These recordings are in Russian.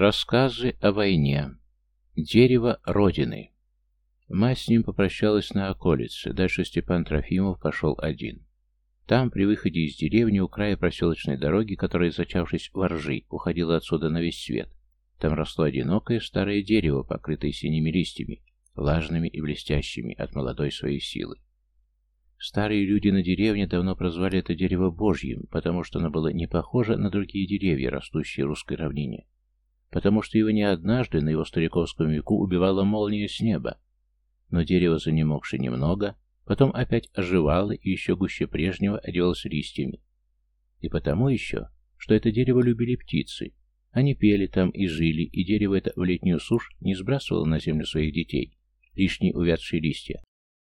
Рассказы о войне. Дерево Родины. Мать с ним попрощалась на околице, дальше Степан Трофимов пошел один. Там, при выходе из деревни, у края проселочной дороги, которая, зачавшись воржи, уходила отсюда на весь свет, там росло одинокое старое дерево, покрытое синими листьями, влажными и блестящими от молодой своей силы. Старые люди на деревне давно прозвали это дерево Божьим, потому что оно было не похоже на другие деревья, растущие в русской равнине. Потому что его не однажды на его стариковском веку убивала молния с неба. Но дерево, занемогшее немного, потом опять оживало и еще гуще прежнего оделось листьями. И потому еще, что это дерево любили птицы. Они пели там и жили, и дерево это в летнюю сушь не сбрасывало на землю своих детей, лишние увядшие листья,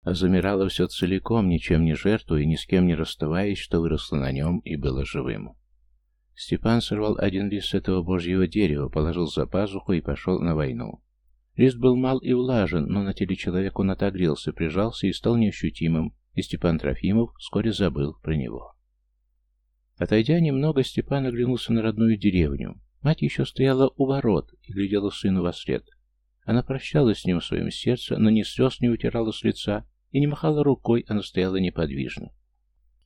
а замирало все целиком, ничем не жертвуя, ни с кем не расставаясь, что выросло на нем и было живым. Степан сорвал один лист с этого божьего дерева, положил за пазуху и пошел на войну. Лист был мал и влажен, но на теле человека он отогрелся, прижался и стал неощутимым, и Степан Трофимов вскоре забыл про него. Отойдя немного, Степан оглянулся на родную деревню. Мать еще стояла у ворот и глядела сыну во след. Она прощалась с ним в своем сердце, но ни слез не утирала с лица, и не махала рукой, она стояла неподвижно.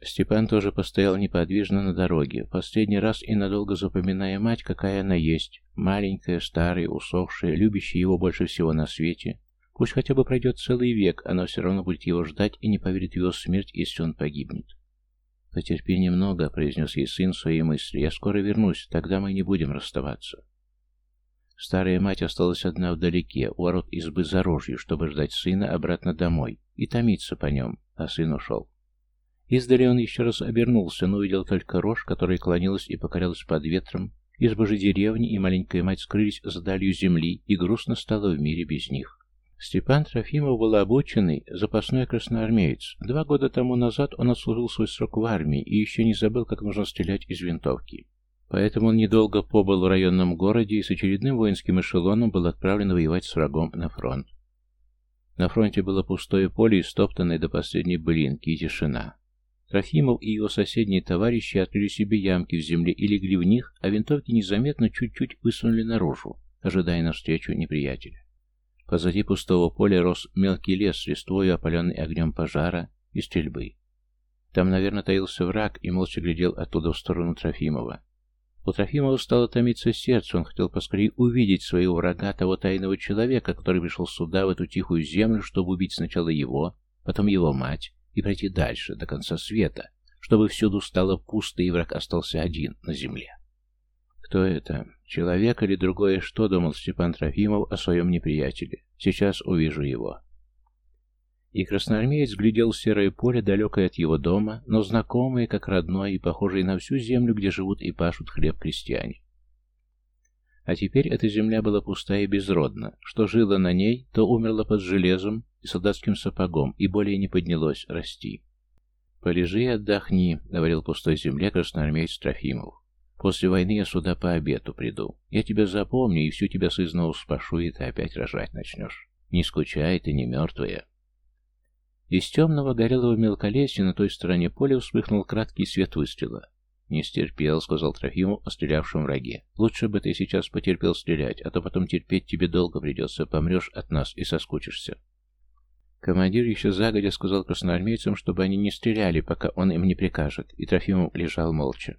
Степан тоже постоял неподвижно на дороге, последний раз и надолго запоминая мать, какая она есть, маленькая, старая, усохшая, любящая его больше всего на свете. Пусть хотя бы пройдет целый век, она все равно будет его ждать и не поверит в его смерть, если он погибнет. «Потерпи немного», — произнес ей сын свои мысли. «Я скоро вернусь, тогда мы не будем расставаться». Старая мать осталась одна вдалеке, у ворот избы за рожью, чтобы ждать сына обратно домой и томиться по нем, а сын ушел. Издали он еще раз обернулся, но увидел только рожь, которая клонилась и покорялась под ветром. Изба же деревни и маленькая мать скрылись за далью земли, и грустно стало в мире без них. Степан Трофимов был обученный запасной красноармеец. Два года тому назад он отслужил свой срок в армии и еще не забыл, как нужно стрелять из винтовки. Поэтому он недолго побыл в районном городе и с очередным воинским эшелоном был отправлен воевать с врагом на фронт. На фронте было пустое поле и стоптанное до последней блинки и тишина. Трофимов и его соседние товарищи открыли себе ямки в земле и легли в них, а винтовки незаметно чуть-чуть высунули наружу, ожидая навстречу неприятеля. Позади пустого поля рос мелкий лес с листвою, опаленный огнем пожара и стрельбы. Там, наверное, таился враг и молча глядел оттуда в сторону Трофимова. У Трофимова стало томиться сердце, он хотел поскорее увидеть своего врага, того тайного человека, который пришел сюда, в эту тихую землю, чтобы убить сначала его, потом его мать, и пройти дальше, до конца света, чтобы всюду стало пусто, и враг остался один на земле. Кто это? Человек или другое что, думал Степан Трофимов о своем неприятеле. Сейчас увижу его. И красноармеец глядел в серое поле, далекое от его дома, но знакомое, как родное и похожее на всю землю, где живут и пашут хлеб крестьяне. А теперь эта земля была пустая и безродна. Что жило на ней, то умерло под железом и солдатским сапогом, и более не поднялось расти. «Полежи и отдохни», — говорил пустой земле красноармеец Трофимов. «После войны я сюда по обету приду. Я тебя запомню, и всю тебя сызново спашу, и ты опять рожать начнешь. Не скучай, ты не мертвая». Из темного горелого мелколесья на той стороне поля вспыхнул краткий свет выстрела. «Не стерпел», — сказал Трофимов о стрелявшем враге. «Лучше бы ты сейчас потерпел стрелять, а то потом терпеть тебе долго придется, помрешь от нас и соскучишься». Командир еще загодя сказал красноармейцам, чтобы они не стреляли, пока он им не прикажет, и Трофимов лежал молча.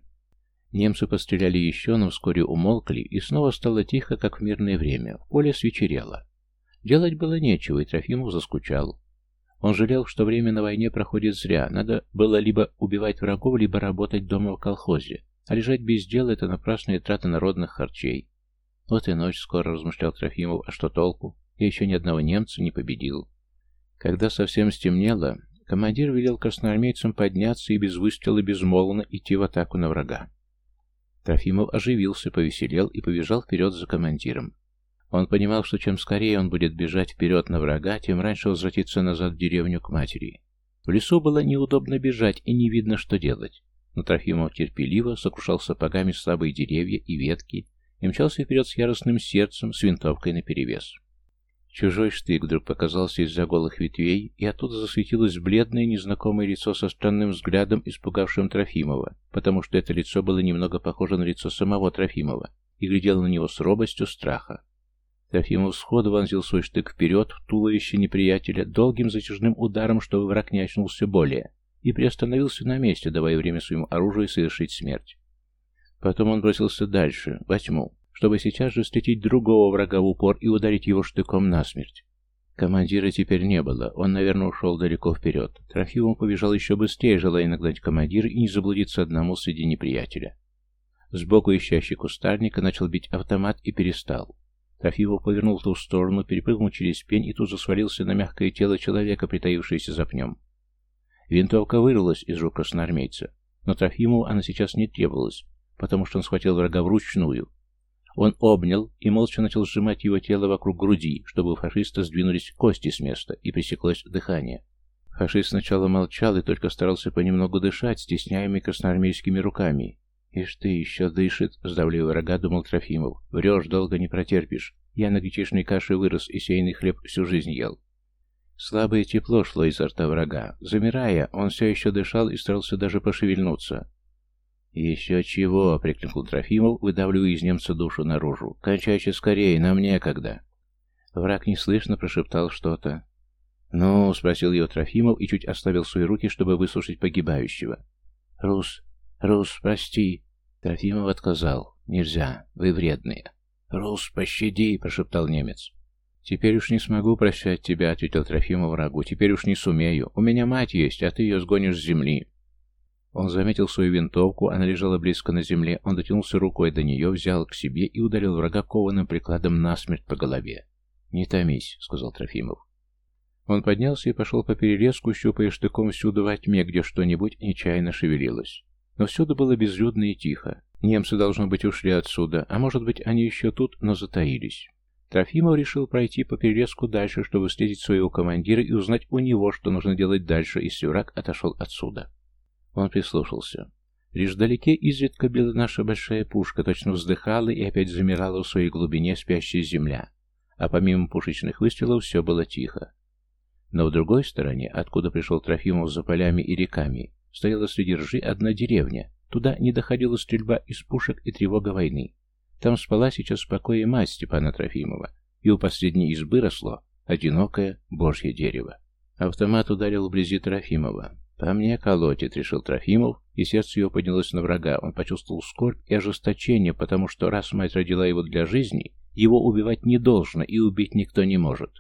Немцы постреляли еще, но вскоре умолкли, и снова стало тихо, как в мирное время. Поле свечерело. Делать было нечего, и Трофимов заскучал. Он жалел, что время на войне проходит зря. Надо было либо убивать врагов, либо работать дома в колхозе. А лежать без дела — это напрасная трата народных харчей. Вот и ночь скоро, размышлял Трофимов, а что толку? Я еще ни одного немца не победил. Когда совсем стемнело, командир велел красноармейцам подняться и без выстрела безмолвно идти в атаку на врага. Трофимов оживился, повеселел и побежал вперед за командиром. Он понимал, что чем скорее он будет бежать вперед на врага, тем раньше возвратиться назад в деревню к матери. В лесу было неудобно бежать, и не видно, что делать. Но Трофимов терпеливо сокрушал сапогами слабые деревья и ветки и мчался вперед с яростным сердцем, с винтовкой наперевес. Чужой штык вдруг показался из-за голых ветвей, и оттуда засветилось бледное незнакомое лицо со странным взглядом, испугавшим Трофимова, потому что это лицо было немного похоже на лицо самого Трофимова, и глядела на него с робостью страха. Трофимов сходу вонзил свой штык вперед в туловище неприятеля долгим затяжным ударом, чтобы враг не очнулся более, и приостановился на месте, давая время своему оружию совершить смерть. Потом он бросился дальше, во тьму, чтобы сейчас же встретить другого врага в упор и ударить его штыком насмерть. Командира теперь не было, он, наверное, ушел далеко вперед. Трофимов побежал еще быстрее, желая нагнать командира и не заблудиться одному среди неприятеля. Сбоку ищащий кустарника начал бить автомат и перестал. Трофимов повернул в ту сторону, перепрыгнул через пень и тут же свалился на мягкое тело человека, притаившееся за пнем. Винтовка вырвалась из рук красноармейца, но Трофимову она сейчас не требовалась, потому что он схватил врага вручную. Он обнял и молча начал сжимать его тело вокруг груди, чтобы у фашиста сдвинулись кости с места и пресеклось дыхание. Фашист сначала молчал и только старался понемногу дышать, стесняемый красноармейскими руками, «Ишь ты, еще дышит!» — сдавливая рога, думал Трофимов. «Врешь, долго не протерпишь. Я на гречишной каше вырос и сейный хлеб всю жизнь ел». Слабое тепло шло изо рта врага. Замирая, он все еще дышал и старался даже пошевельнуться. «Еще чего!» — прикрикнул Трофимов, выдавливая из немца душу наружу. «Кончайте скорее, нам некогда!» Враг неслышно прошептал что-то. «Ну?» — спросил его Трофимов и чуть оставил свои руки, чтобы выслушать погибающего. «Рус, «Рус, прости!» Трофимов отказал. «Нельзя, вы вредные». «Рус, пощади!» — прошептал немец. «Теперь уж не смогу прощать тебя», — ответил Трофимов врагу. «Теперь уж не сумею. У меня мать есть, а ты ее сгонишь с земли». Он заметил свою винтовку, она лежала близко на земле. Он дотянулся рукой до нее, взял к себе и ударил врага кованым прикладом насмерть по голове. «Не томись», — сказал Трофимов. Он поднялся и пошел по перелеску, щупая штыком всюду во тьме, где что-нибудь нечаянно шевелилось. Но всюду было безлюдно и тихо. Немцы, должно быть, ушли отсюда, а может быть, они еще тут, но затаились. Трофимов решил пройти по перелеску дальше, чтобы встретить своего командира и узнать у него, что нужно делать дальше, если враг отошел отсюда. Он прислушался. Лишь вдалеке изредка била наша большая пушка, точно вздыхала и опять замирала в своей глубине спящая земля. А помимо пушечных выстрелов все было тихо. Но в другой стороне, откуда пришел Трофимов за полями и реками, Стояла среди ржи одна деревня. Туда не доходила стрельба из пушек и тревога войны. Там спала сейчас спокойная мать Степана Трофимова, и у последней избы росло одинокое божье дерево. Автомат ударил вблизи Трофимова. «По мне колотит», — решил Трофимов, и сердце его поднялось на врага. Он почувствовал скорбь и ожесточение, потому что раз мать родила его для жизни, его убивать не должно, и убить никто не может.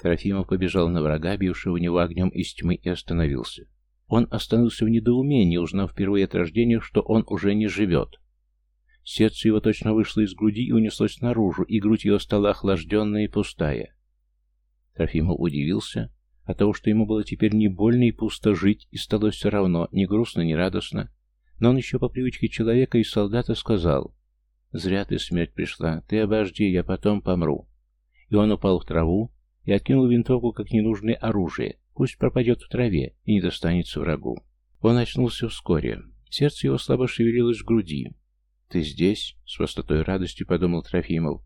Трофимов побежал на врага, бившего у него огнем из тьмы, и остановился. Он остановился в недоумении, узнав впервые от рождения, что он уже не живет. Сердце его точно вышло из груди и унеслось наружу, и грудь его стала охлажденная и пустая. Трофимов удивился от того, что ему было теперь не больно и пусто жить, и стало все равно, ни грустно, ни радостно. Но он еще по привычке человека и солдата сказал, «Зря ты смерть пришла, ты обожди, я потом помру». И он упал в траву и откинул винтовку как ненужное оружие, Пусть пропадет в траве и не достанется врагу. Он очнулся вскоре. Сердце его слабо шевелилось в груди. «Ты здесь?» — с простотой радости подумал Трофимов.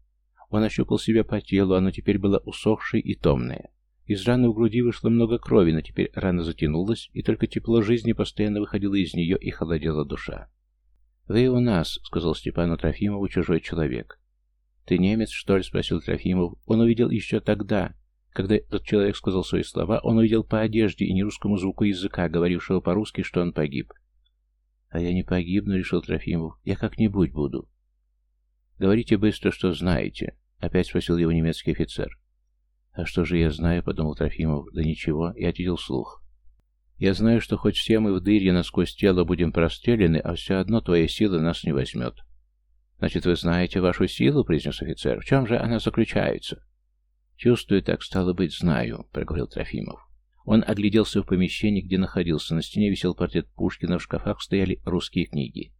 Он ощупал себя по телу, оно теперь было усохшее и томное. Из раны в груди вышло много крови, но теперь рана затянулась, и только тепло жизни постоянно выходило из нее и холодела душа. «Вы у нас», — сказал Степану Трофимову чужой человек. «Ты немец, что ли?» — спросил Трофимов. Он увидел еще тогда, когда этот человек сказал свои слова, он увидел по одежде и нерусскому звуку языка, говорившего по-русски, что он погиб. «А я не погибну», — решил Трофимов. «Я как-нибудь буду». «Говорите быстро, что знаете», — опять спросил его немецкий офицер. «А что же я знаю?» — подумал Трофимов. «Да ничего», — и ответил слух. «Я знаю, что хоть все мы в дыре насквозь тело будем прострелены, а все одно твоя сила нас не возьмет». «Значит, вы знаете вашу силу?» — произнес офицер. «В чем же она заключается?» «Чувствую, так стало быть, знаю», — проговорил Трофимов. Он огляделся в помещении, где находился. На стене висел портрет Пушкина, в шкафах стояли русские книги.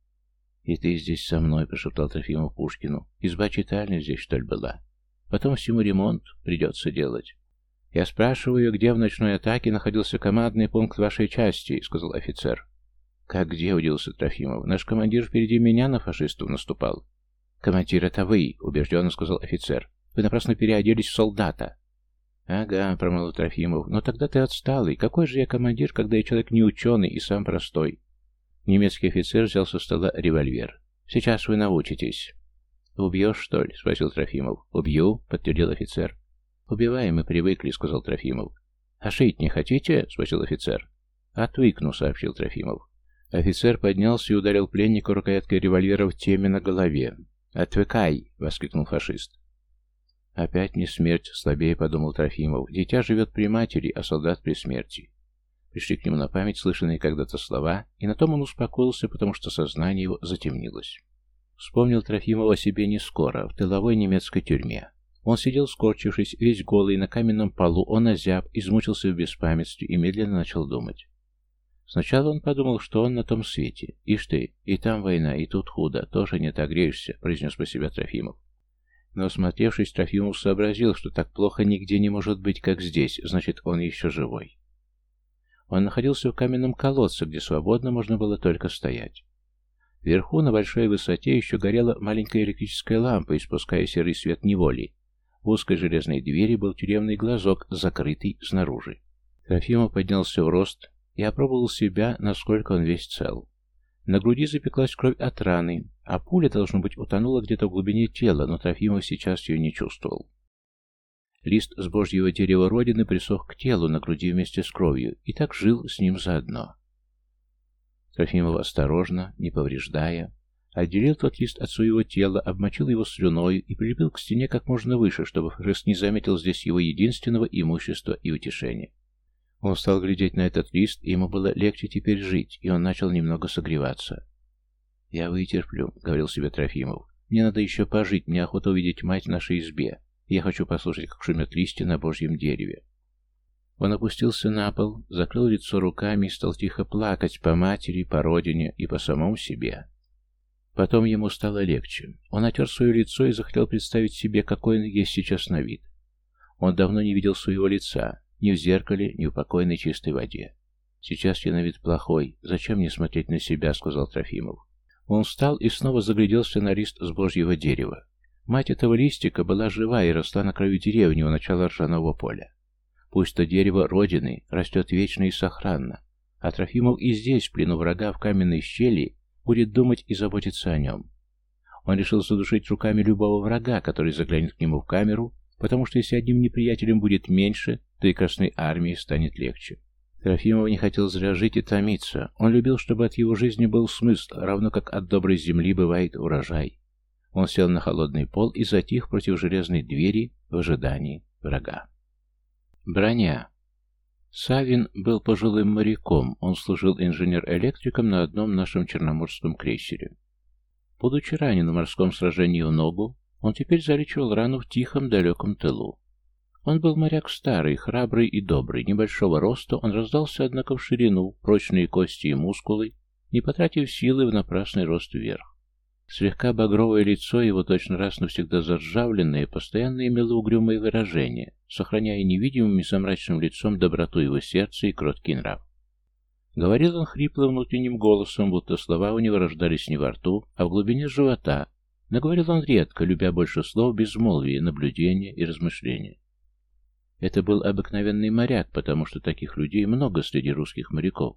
«И ты здесь со мной», — прошептал Трофимов Пушкину. «Изба читальня здесь, что ли, была? Потом всему ремонт придется делать». «Я спрашиваю, где в ночной атаке находился командный пункт вашей части», — сказал офицер. «Как где?» — удивился Трофимов. «Наш командир впереди меня на фашистов наступал». «Командир, это вы», — убежденно сказал офицер. Вы напрасно переоделись в солдата. Ага, промолвил Трофимов. Но тогда ты отсталый. Какой же я командир, когда я человек не ученый и сам простой? Немецкий офицер взял со стола револьвер. Сейчас вы научитесь. «Убьешь, что ли?» — спросил Трофимов. «Убью», — подтвердил офицер. «Убиваем мы привыкли», — сказал Трофимов. «А шить не хотите?» — спросил офицер. «Отвыкну», — сообщил Трофимов. Офицер поднялся и ударил пленника рукояткой револьвера в теме на голове. «Отвыкай!» — воскликнул фашист. «Опять не смерть», — слабее подумал Трофимов. «Дитя живет при матери, а солдат при смерти». Пришли к нему на память слышанные когда-то слова, и на том он успокоился, потому что сознание его затемнилось. Вспомнил Трофимов о себе не скоро, в тыловой немецкой тюрьме. Он сидел скорчившись, весь голый, на каменном полу, он озяб, измучился в беспамятстве и медленно начал думать. Сначала он подумал, что он на том свете. «Ишь ты, и там война, и тут худо, тоже не отогреешься», — произнес про себя Трофимов. Но, осмотревшись, Трофимов сообразил, что так плохо нигде не может быть, как здесь, значит, он еще живой. Он находился в каменном колодце, где свободно можно было только стоять. Вверху, на большой высоте, еще горела маленькая электрическая лампа, испуская серый свет неволи. В узкой железной двери был тюремный глазок, закрытый снаружи. Трофимов поднялся в рост и опробовал себя, насколько он весь цел. На груди запеклась кровь от раны, а пуля, должно быть, утонула где-то в глубине тела, но Трофимов сейчас ее не чувствовал. Лист с божьего дерева Родины присох к телу на груди вместе с кровью и так жил с ним заодно. Трофимов осторожно, не повреждая, отделил тот лист от своего тела, обмочил его слюной и прилепил к стене как можно выше, чтобы Фрест не заметил здесь его единственного имущества и утешения. Он стал глядеть на этот лист, и ему было легче теперь жить, и он начал немного согреваться. «Я вытерплю», — говорил себе Трофимов. «Мне надо еще пожить, мне охота увидеть мать в нашей избе. Я хочу послушать, как шумят листья на божьем дереве». Он опустился на пол, закрыл лицо руками и стал тихо плакать по матери, по родине и по самому себе. Потом ему стало легче. Он отер свое лицо и захотел представить себе, какой он есть сейчас на вид. Он давно не видел своего лица, ни в зеркале, ни в покойной чистой воде. «Сейчас я на вид плохой. Зачем мне смотреть на себя?» — сказал Трофимов. Он встал и снова загляделся на лист с божьего дерева. Мать этого листика была жива и росла на краю деревни у начала ржаного поля. Пусть то дерево Родины растет вечно и сохранно, а Трофимов и здесь, в плену врага в каменной щели, будет думать и заботиться о нем. Он решил задушить руками любого врага, который заглянет к нему в камеру, потому что если одним неприятелем будет меньше, то и Красной Армии станет легче. Трофимов не хотел зря жить и томиться. Он любил, чтобы от его жизни был смысл, равно как от доброй земли бывает урожай. Он сел на холодный пол и затих против железной двери в ожидании врага. Броня. Савин был пожилым моряком, он служил инженер-электриком на одном нашем черноморском крейсере. Будучи ранен в морском сражении в ногу, он теперь залечивал рану в тихом далеком тылу. Он был моряк старый, храбрый и добрый, небольшого роста, он раздался, однако, в ширину, прочные кости и мускулы, не потратив силы в напрасный рост вверх. Слегка багровое лицо его, точно раз навсегда заржавленное, постоянно имело угрюмое выражение, сохраняя невидимым и замрачным лицом доброту его сердца и кроткий нрав. Говорил он хриплым внутренним голосом, будто слова у него рождались не во рту, а в глубине живота, но говорил он редко, любя больше слов безмолвия, наблюдения и размышления. Это был обыкновенный моряк, потому что таких людей много среди русских моряков,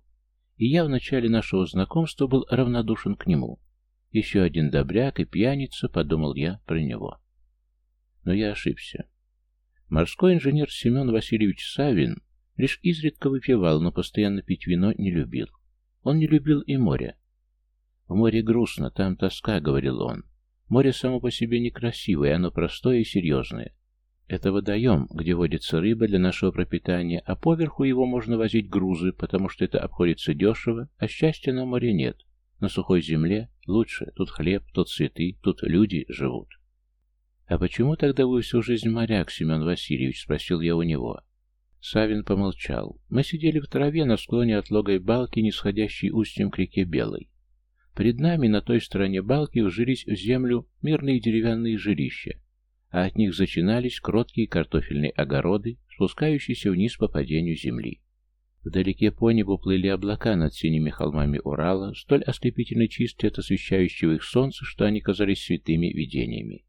и я в начале нашего знакомства был равнодушен к нему, еще один добряк и пьяница, подумал я про него. Но я ошибся. Морской инженер Семен Васильевич Савин лишь изредка выпивал, но постоянно пить вино не любил. Он не любил и море. «В море грустно, там тоска», — говорил он. «Море само по себе некрасивое, оно простое и серьезное. Это водоем, где водится рыба для нашего пропитания, а поверху его можно возить грузы, потому что это обходится дешево, а счастья на море нет. На сухой земле лучше. Тут хлеб, тут цветы, тут люди живут. «А почему тогда вы всю жизнь моряк, Семен Васильевич?» — спросил я у него. Савин помолчал. Мы сидели в траве на склоне отлогой балки, нисходящей устьем к реке Белой. Перед нами на той стороне балки вжились в землю мирные деревянные жилища, а от них зачинались кроткие картофельные огороды, спускающиеся вниз по падению земли. Вдалеке по небу плыли облака над синими холмами Урала, столь ослепительно чистые от освещающего их солнца, что они казались святыми видениями.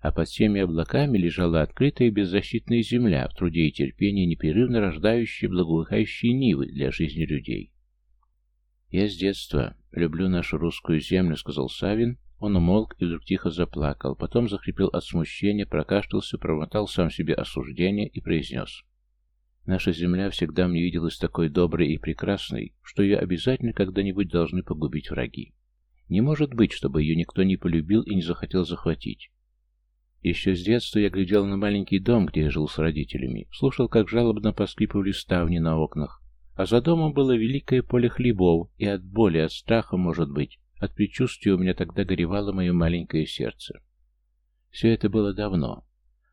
А под всеми облаками лежала открытая беззащитная земля, в труде и терпении непрерывно рождающая благоухающие нивы для жизни людей. «Я с детства люблю нашу русскую землю», — сказал Савин. Он умолк и вдруг тихо заплакал, потом захрипел от смущения, прокашлялся, промотал сам себе осуждение и произнес. «Наша земля всегда мне виделась такой доброй и прекрасной, что ее обязательно когда-нибудь должны погубить враги. Не может быть, чтобы ее никто не полюбил и не захотел захватить. Еще с детства я глядел на маленький дом, где я жил с родителями, слушал, как жалобно поскрипывали ставни на окнах, а за домом было великое поле хлебов, и от боли, от страха, может быть, от предчувствия у меня тогда горевало мое маленькое сердце. Все это было давно.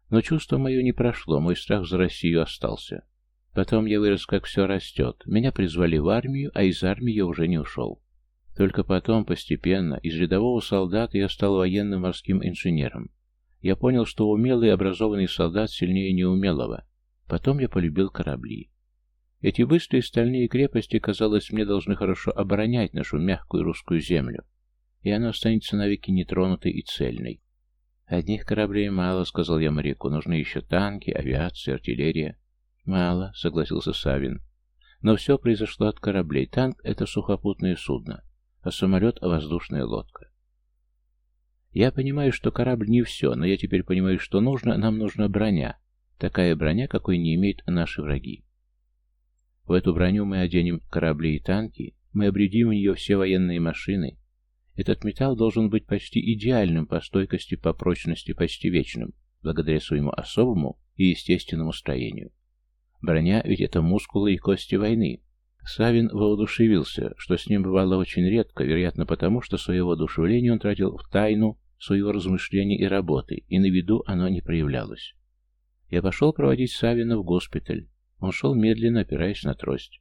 Но чувство мое не прошло, мой страх за Россию остался. Потом я вырос, как все растет. Меня призвали в армию, а из армии я уже не ушел. Только потом, постепенно, из рядового солдата я стал военным морским инженером. Я понял, что умелый и образованный солдат сильнее неумелого. Потом я полюбил корабли. Эти быстрые стальные крепости, казалось, мне должны хорошо оборонять нашу мягкую русскую землю, и она останется навеки нетронутой и цельной. «Одних кораблей мало», — сказал я моряку, — «нужны еще танки, авиация, артиллерия». «Мало», — согласился Савин. «Но все произошло от кораблей. Танк — это сухопутное судно, а самолет — воздушная лодка. Я понимаю, что корабль не все, но я теперь понимаю, что нужно, нам нужна броня. Такая броня, какой не имеют наши враги. В эту броню мы оденем корабли и танки, мы обредим в нее все военные машины. Этот металл должен быть почти идеальным по стойкости, по прочности, почти вечным, благодаря своему особому и естественному строению. Броня ведь это мускулы и кости войны. Савин воодушевился, что с ним бывало очень редко, вероятно потому, что свое воодушевление он тратил в тайну своего размышления и работы, и на виду оно не проявлялось. Я пошел проводить Савина в госпиталь. Он шел медленно, опираясь на трость.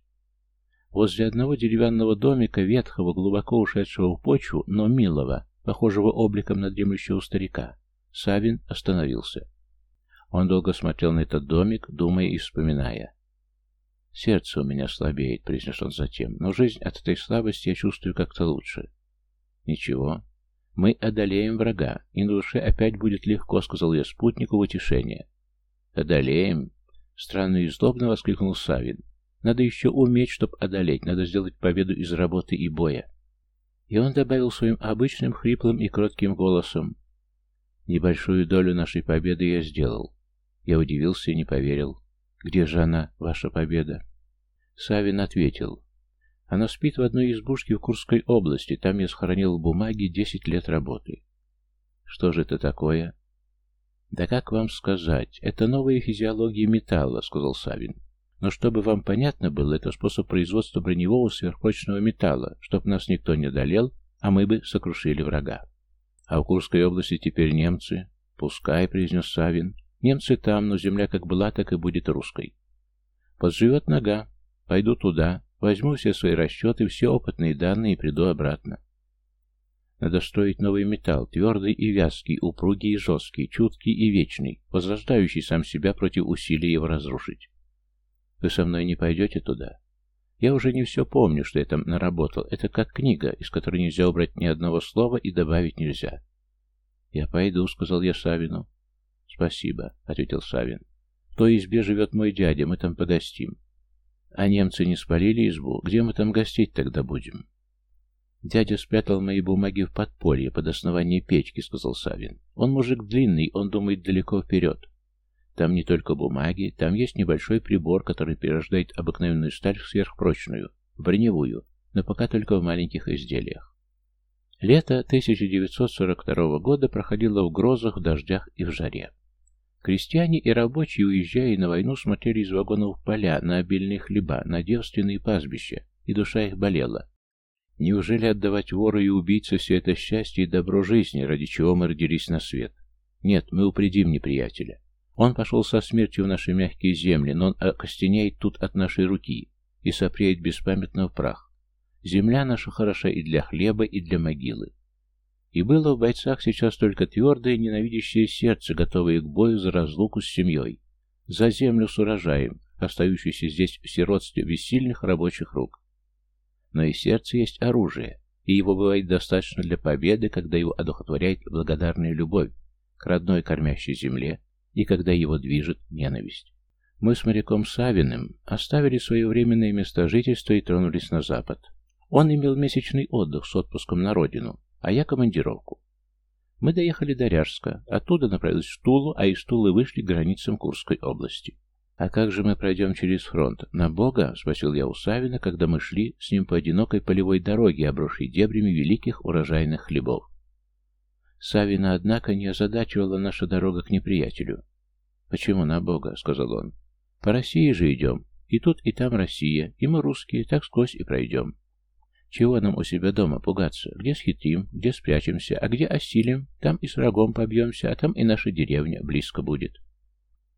Возле одного деревянного домика, ветхого, глубоко ушедшего в почву, но милого, похожего обликом на дремлющего старика, Савин остановился. Он долго смотрел на этот домик, думая и вспоминая. «Сердце у меня слабеет», — произнес он затем, — «но жизнь от этой слабости я чувствую как-то лучше». «Ничего. Мы одолеем врага, и на душе опять будет легко», — сказал я спутнику в утешение. «Одолеем? Странно и злобно воскликнул Савин. Надо еще уметь, чтоб одолеть, надо сделать победу из работы и боя. И он добавил своим обычным хриплым и кротким голосом. Небольшую долю нашей победы я сделал. Я удивился и не поверил. Где же она, ваша победа? Савин ответил. Она спит в одной избушке в Курской области, там я сохранил бумаги десять лет работы. Что же это такое? «Да как вам сказать? Это новая физиология металла», — сказал Савин. «Но чтобы вам понятно было, это способ производства броневого сверхпрочного металла, чтобы нас никто не одолел, а мы бы сокрушили врага». «А в Курской области теперь немцы?» «Пускай», — произнес Савин. «Немцы там, но земля как была, так и будет русской». «Подживет нога. Пойду туда, возьму все свои расчеты, все опытные данные и приду обратно. Надо строить новый металл, твердый и вязкий, упругий и жесткий, чуткий и вечный, возрождающий сам себя против усилий его разрушить. Вы со мной не пойдете туда? Я уже не все помню, что я там наработал. Это как книга, из которой нельзя убрать ни одного слова и добавить нельзя. «Я пойду», — сказал я Савину. «Спасибо», — ответил Савин. «В той избе живет мой дядя, мы там погостим». «А немцы не спалили избу? Где мы там гостить тогда будем?» «Дядя спрятал мои бумаги в подполье под основание печки», — сказал Савин. «Он мужик длинный, он думает далеко вперед. Там не только бумаги, там есть небольшой прибор, который перерождает обыкновенную сталь в сверхпрочную, броневую, но пока только в маленьких изделиях». Лето 1942 года проходило в грозах, дождях и в жаре. Крестьяне и рабочие, уезжая на войну, смотрели из вагонов в поля, на обильные хлеба, на девственные пастбища, и душа их болела. Неужели отдавать вору и убийце все это счастье и добро жизни, ради чего мы родились на свет? Нет, мы упредим неприятеля. Он пошел со смертью в наши мягкие земли, но он окостенеет тут от нашей руки и сопреет беспамятно в прах. Земля наша хороша и для хлеба, и для могилы. И было в бойцах сейчас только твердое, ненавидящее сердце, готовое к бою за разлуку с семьей, за землю с урожаем, остающейся здесь в сиротстве бессильных рабочих рук. Но и сердце есть оружие, и его бывает достаточно для победы, когда его одухотворяет благодарная любовь к родной кормящей земле и когда его движет ненависть. Мы с моряком Савиным оставили свое временное место жительства и тронулись на запад. Он имел месячный отдых с отпуском на родину, а я командировку. Мы доехали до Ряжска, оттуда направились в Тулу, а из Тулы вышли к границам Курской области. «А как же мы пройдем через фронт? На Бога?» — спросил я у Савина, когда мы шли с ним по одинокой полевой дороге, обросшей дебрями великих урожайных хлебов. Савина, однако, не озадачивала наша дорога к неприятелю. «Почему на Бога?» — сказал он. «По России же идем. И тут, и там Россия, и мы русские, так сквозь и пройдем. Чего нам у себя дома пугаться? Где схитрим, где спрячемся, а где осилим, там и с врагом побьемся, а там и наша деревня близко будет».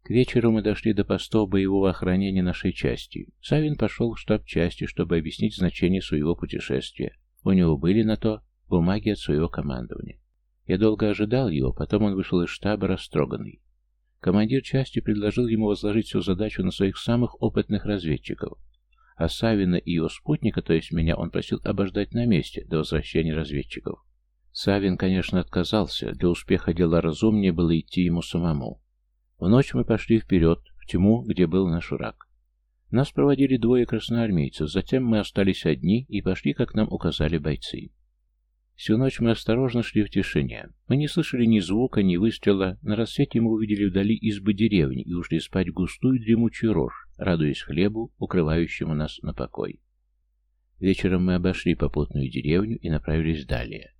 К вечеру мы дошли до постов боевого охранения нашей части. Савин пошел в штаб части, чтобы объяснить значение своего путешествия. У него были на то бумаги от своего командования. Я долго ожидал его, потом он вышел из штаба растроганный. Командир части предложил ему возложить всю задачу на своих самых опытных разведчиков. А Савина и его спутника, то есть меня, он просил обождать на месте до возвращения разведчиков. Савин, конечно, отказался. Для успеха дела разумнее было идти ему самому. В ночь мы пошли вперед, в тьму, где был наш враг. Нас проводили двое красноармейцев, затем мы остались одни и пошли, как нам указали бойцы. Всю ночь мы осторожно шли в тишине. Мы не слышали ни звука, ни выстрела. На рассвете мы увидели вдали избы деревни и ушли спать в густую дремучую рожь, радуясь хлебу, укрывающему нас на покой. Вечером мы обошли попутную деревню и направились далее.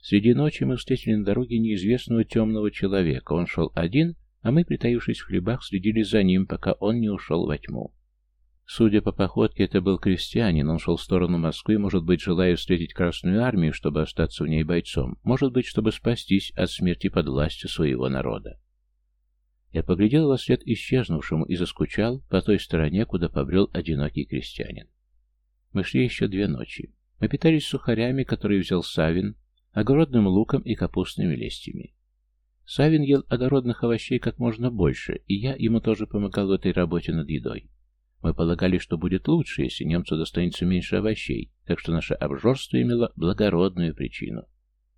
Среди ночи мы встретили на дороге неизвестного темного человека. Он шел один, а мы, притаившись в хлебах, следили за ним, пока он не ушел во тьму. Судя по походке, это был крестьянин, он шел в сторону Москвы, может быть, желая встретить Красную Армию, чтобы остаться в ней бойцом, может быть, чтобы спастись от смерти под властью своего народа. Я поглядел во след исчезнувшему и заскучал по той стороне, куда побрел одинокий крестьянин. Мы шли еще две ночи. Мы питались сухарями, которые взял Савин, огородным луком и капустными листьями. Савин ел одородных овощей как можно больше, и я ему тоже помогал в этой работе над едой. Мы полагали, что будет лучше, если немцу достанется меньше овощей, так что наше обжорство имело благородную причину.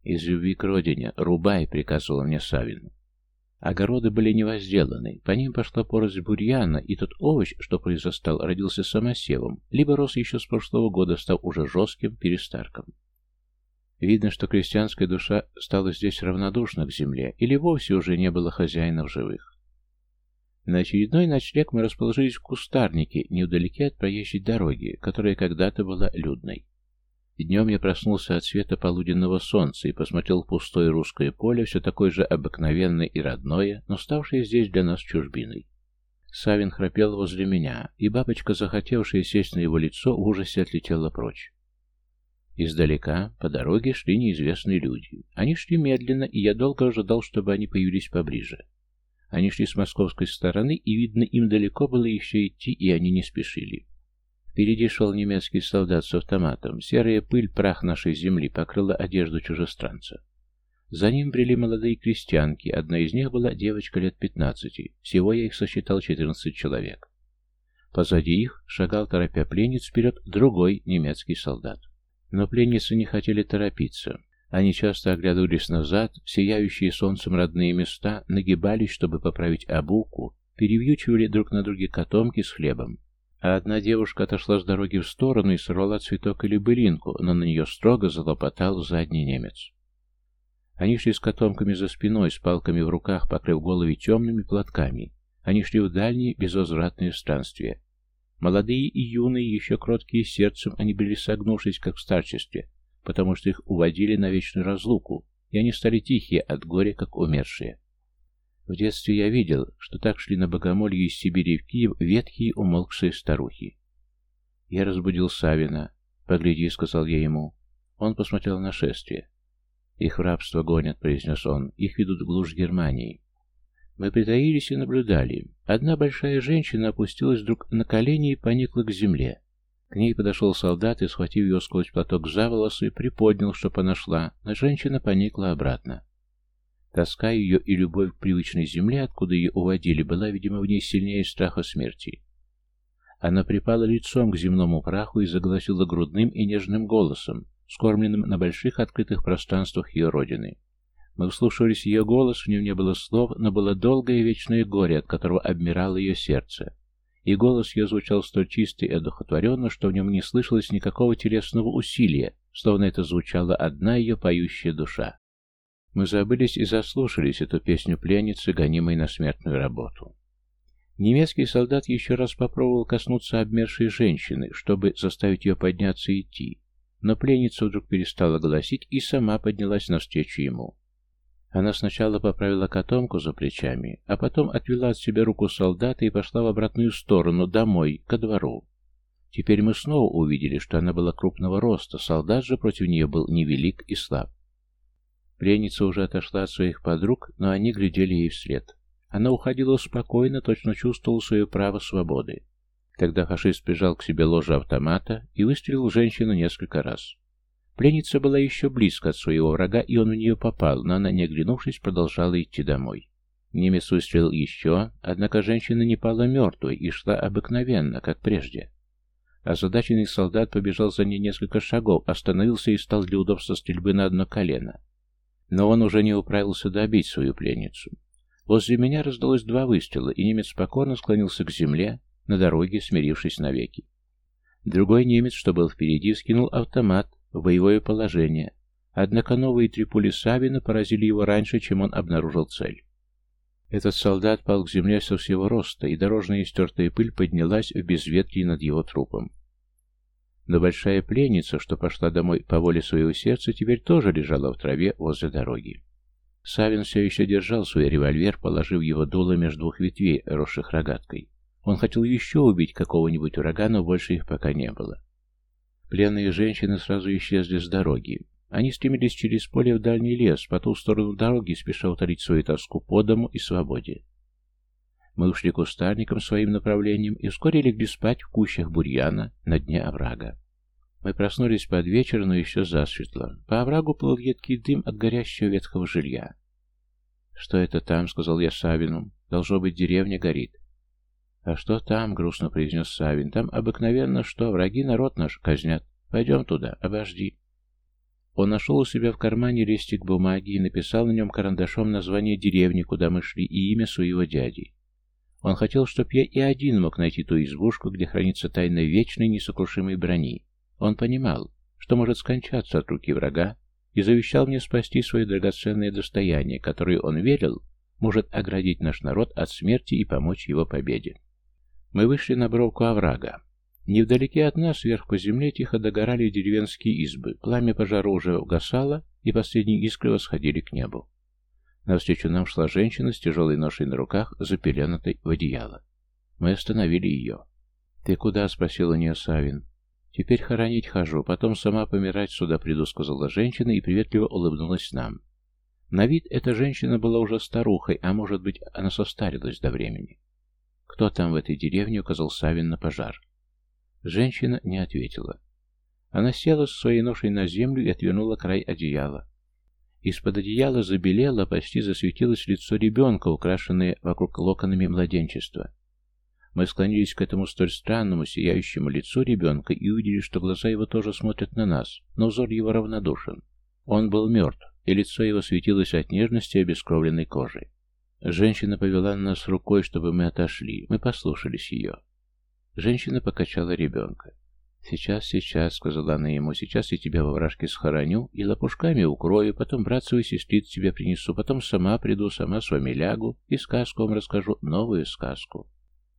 «Из любви к родине, рубай!» — приказывал мне Савин. Огороды были невозделаны, по ним пошла поросль бурьяна, и тот овощ, что произрастал, родился самосевом, либо рос еще с прошлого года, став уже жестким перестарком. Видно, что крестьянская душа стала здесь равнодушна к земле, или вовсе уже не было хозяинов живых. На очередной ночлег мы расположились в кустарнике, невдалеке от проезжей дороги, которая когда-то была людной. Днем я проснулся от света полуденного солнца и посмотрел в пустое русское поле, все такое же обыкновенное и родное, но ставшее здесь для нас чужбиной. Савин храпел возле меня, и бабочка, захотевшая сесть на его лицо, в ужасе отлетела прочь. Издалека по дороге шли неизвестные люди. Они шли медленно, и я долго ожидал, чтобы они появились поближе. Они шли с московской стороны, и, видно, им далеко было еще идти, и они не спешили. Впереди шел немецкий солдат с автоматом. Серая пыль, прах нашей земли покрыла одежду чужестранца. За ним брели молодые крестьянки, одна из них была девочка лет пятнадцати. Всего я их сосчитал четырнадцать человек. Позади их шагал, торопя пленниц, вперед другой немецкий солдат. Но пленницы не хотели торопиться. Они часто оглядывались назад, сияющие солнцем родные места, нагибались, чтобы поправить обувку, перевьючивали друг на друге котомки с хлебом. А одна девушка отошла с дороги в сторону и сорвала цветок или былинку, но на нее строго залопотал задний немец. Они шли с котомками за спиной, с палками в руках, покрыв головы темными платками. Они шли в дальние безвозвратные странствия. Молодые и юные, еще кроткие сердцем, они были согнувшись, как в старчестве, потому что их уводили на вечную разлуку, и они стали тихие от горя, как умершие. В детстве я видел, что так шли на богомолье из Сибири в Киев ветхие умолкшие старухи. Я разбудил Савина. «Погляди», — сказал я ему. Он посмотрел на шествие. «Их в рабство гонят», — произнес он. «Их ведут в глушь Германии». Мы притаились и наблюдали. Одна большая женщина опустилась вдруг на колени и поникла к земле. К ней подошел солдат и, схватив ее сквозь платок за волосы, приподнял, чтоб она шла, но женщина поникла обратно. Тоска ее и любовь к привычной земле, откуда ее уводили, была, видимо, в ней сильнее страха смерти. Она припала лицом к земному праху и загласила грудным и нежным голосом, скормленным на больших открытых пространствах ее родины. Мы вслушивались ее голос, в нем не было слов, но было долгое вечное горе, от которого обмирало ее сердце. и голос ее звучал столь чисто и одухотворенно, что в нем не слышалось никакого телесного усилия, словно это звучала одна ее поющая душа. Мы забылись и заслушались эту песню пленницы, гонимой на смертную работу. Немецкий солдат еще раз попробовал коснуться обмершей женщины, чтобы заставить ее подняться и идти, но пленница вдруг перестала голосить и сама поднялась навстречу ему. Она сначала поправила котомку за плечами, а потом отвела от себя руку солдата и пошла в обратную сторону, домой, ко двору. Теперь мы снова увидели, что она была крупного роста, солдат же против нее был невелик и слаб. Пленница уже отошла от своих подруг, но они глядели ей вслед. Она уходила спокойно, точно чувствовала свое право свободы. Тогда фашист прижал к себе ложе автомата и выстрелил женщину несколько раз. Пленница была еще близко от своего врага, и он в нее попал, но она, не оглянувшись, продолжала идти домой. Немец выстрелил еще, однако женщина не пала мертвой и шла обыкновенно, как прежде. Озадаченный солдат побежал за ней несколько шагов, остановился и стал для удобства стрельбы на одно колено. Но он уже не управился добить свою пленницу. Возле меня раздалось два выстрела, и немец покорно склонился к земле, на дороге, смирившись навеки. Другой немец, что был впереди, скинул автомат боевое положение, однако новые три пули Савина поразили его раньше, чем он обнаружил цель. Этот солдат пал к земле со всего роста, и дорожная истертая пыль поднялась в безветрие над его трупом. Но большая пленница, что пошла домой по воле своего сердца, теперь тоже лежала в траве возле дороги. Савин все еще держал свой револьвер, положив его дуло между двух ветвей, росших рогаткой. Он хотел еще убить какого-нибудь врага, но больше их пока не было. Пленные женщины сразу исчезли с дороги. Они стремились через поле в дальний лес, по ту сторону дороги, спеша утолить свою тоску по дому и свободе. Мы ушли кустарником своим направлением и вскоре легли спать в кущах бурьяна на дне оврага. Мы проснулись под вечер, но еще засветло. По оврагу плыл едкий дым от горящего ветхого жилья. «Что это там?» — сказал я Савину. «Должно быть, деревня горит». «А что там?» — грустно произнес Савин. «Там обыкновенно что? Враги народ наш казнят. Пойдем туда, обожди». Он нашел у себя в кармане листик бумаги и написал на нем карандашом название деревни, куда мы шли, и имя своего дяди. Он хотел, чтоб я и один мог найти ту избушку, где хранится тайна вечной несокрушимой брони. Он понимал, что может скончаться от руки врага, и завещал мне спасти свое драгоценное достояние, которое он верил, может оградить наш народ от смерти и помочь его победе. Мы вышли на бровку оврага. Невдалеке от нас, вверх по земле, тихо догорали деревенские избы. Пламя пожара уже угасало, и последние искры восходили к небу. Навстречу нам шла женщина с тяжелой ношей на руках, запеленатой в одеяло. Мы остановили ее. «Ты куда?» — спросил у нее Савин. «Теперь хоронить хожу, потом сама помирать сюда приду», — сказала женщина и приветливо улыбнулась нам. На вид эта женщина была уже старухой, а может быть, она состарилась до времени. «Кто там в этой деревне?» — указал Савин на пожар. Женщина не ответила. Она села с своей ношей на землю и отвернула край одеяла. Из-под одеяла забелело, почти засветилось лицо ребенка, украшенное вокруг локонами младенчества. Мы склонились к этому столь странному, сияющему лицу ребенка и увидели, что глаза его тоже смотрят на нас, но взор его равнодушен. Он был мертв, и лицо его светилось от нежности обескровленной кожи. Женщина повела на нас рукой, чтобы мы отошли. Мы послушались ее. Женщина покачала ребенка. «Сейчас, сейчас», — сказала она ему, — «сейчас я тебя во вражке схороню и лопушками укрою, потом братцу и сестриц тебе принесу, потом сама приду, сама с вами лягу и сказку вам расскажу, новую сказку».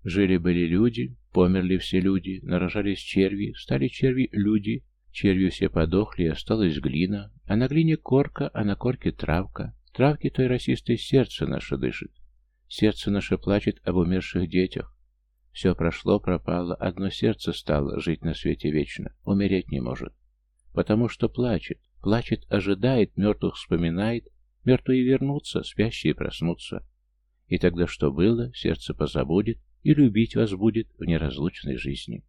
Жили-были люди, померли все люди, нарожались черви, стали черви люди, черви все подохли, осталась глина, а на глине корка, а на корке травка, травки той расистой сердце наше дышит. Сердце наше плачет об умерших детях. Все прошло, пропало, одно сердце стало жить на свете вечно, умереть не может. Потому что плачет, плачет, ожидает, мертвых вспоминает, мертвые вернутся, спящие проснутся. И тогда что было, сердце позабудет, и любить вас будет в неразлучной жизни.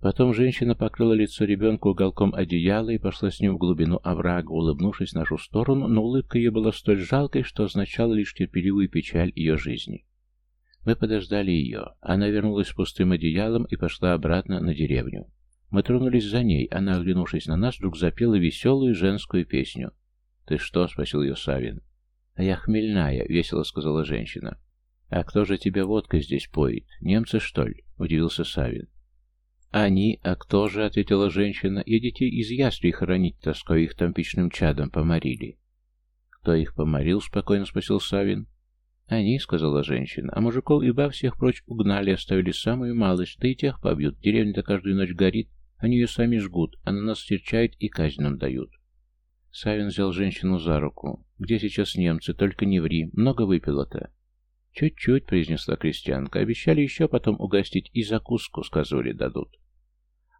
Потом женщина покрыла лицо ребенка уголком одеяла и пошла с ним в глубину оврага, улыбнувшись в нашу сторону, но улыбка ее была столь жалкой, что означала лишь терпеливую печаль ее жизни. Мы подождали ее. Она вернулась с пустым одеялом и пошла обратно на деревню. Мы тронулись за ней. Она, оглянувшись на нас, вдруг запела веселую женскую песню. «Ты что?» — спросил ее Савин. «А я хмельная», — весело сказала женщина. «А кто же тебя водкой здесь поет? Немцы, что ли?» — удивился Савин. «Они, а кто же?» — ответила женщина. «Я детей из яслей хоронить тоской, их там печным чадом поморили». «Кто их поморил?» — спокойно спросил Савин. «Они», — сказала женщина, — «а мужиков и баб всех прочь угнали, оставили самую малость, да и тех побьют. Деревня-то каждую ночь горит, они ее сами жгут, а на нас серчают и казнь нам дают». Савин взял женщину за руку. «Где сейчас немцы? Только не ври. Много выпила-то?» «Чуть-чуть», — произнесла крестьянка. «Обещали еще потом угостить и закуску, сказывали, дадут».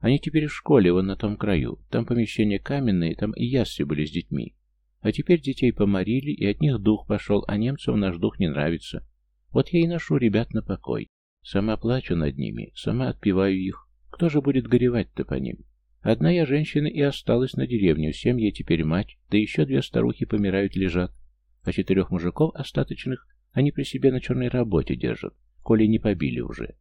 «Они теперь в школе, вон на том краю. Там помещения каменные, там и ясли были с детьми. А теперь детей поморили, и от них дух пошел, а немцам наш дух не нравится. Вот я и ношу ребят на покой. Сама плачу над ними, сама отпеваю их. Кто же будет горевать-то по ним? Одна я женщина и осталась на деревне, всем я теперь мать, да еще две старухи помирают лежат. А четырех мужиков остаточных они при себе на черной работе держат, коли не побили уже.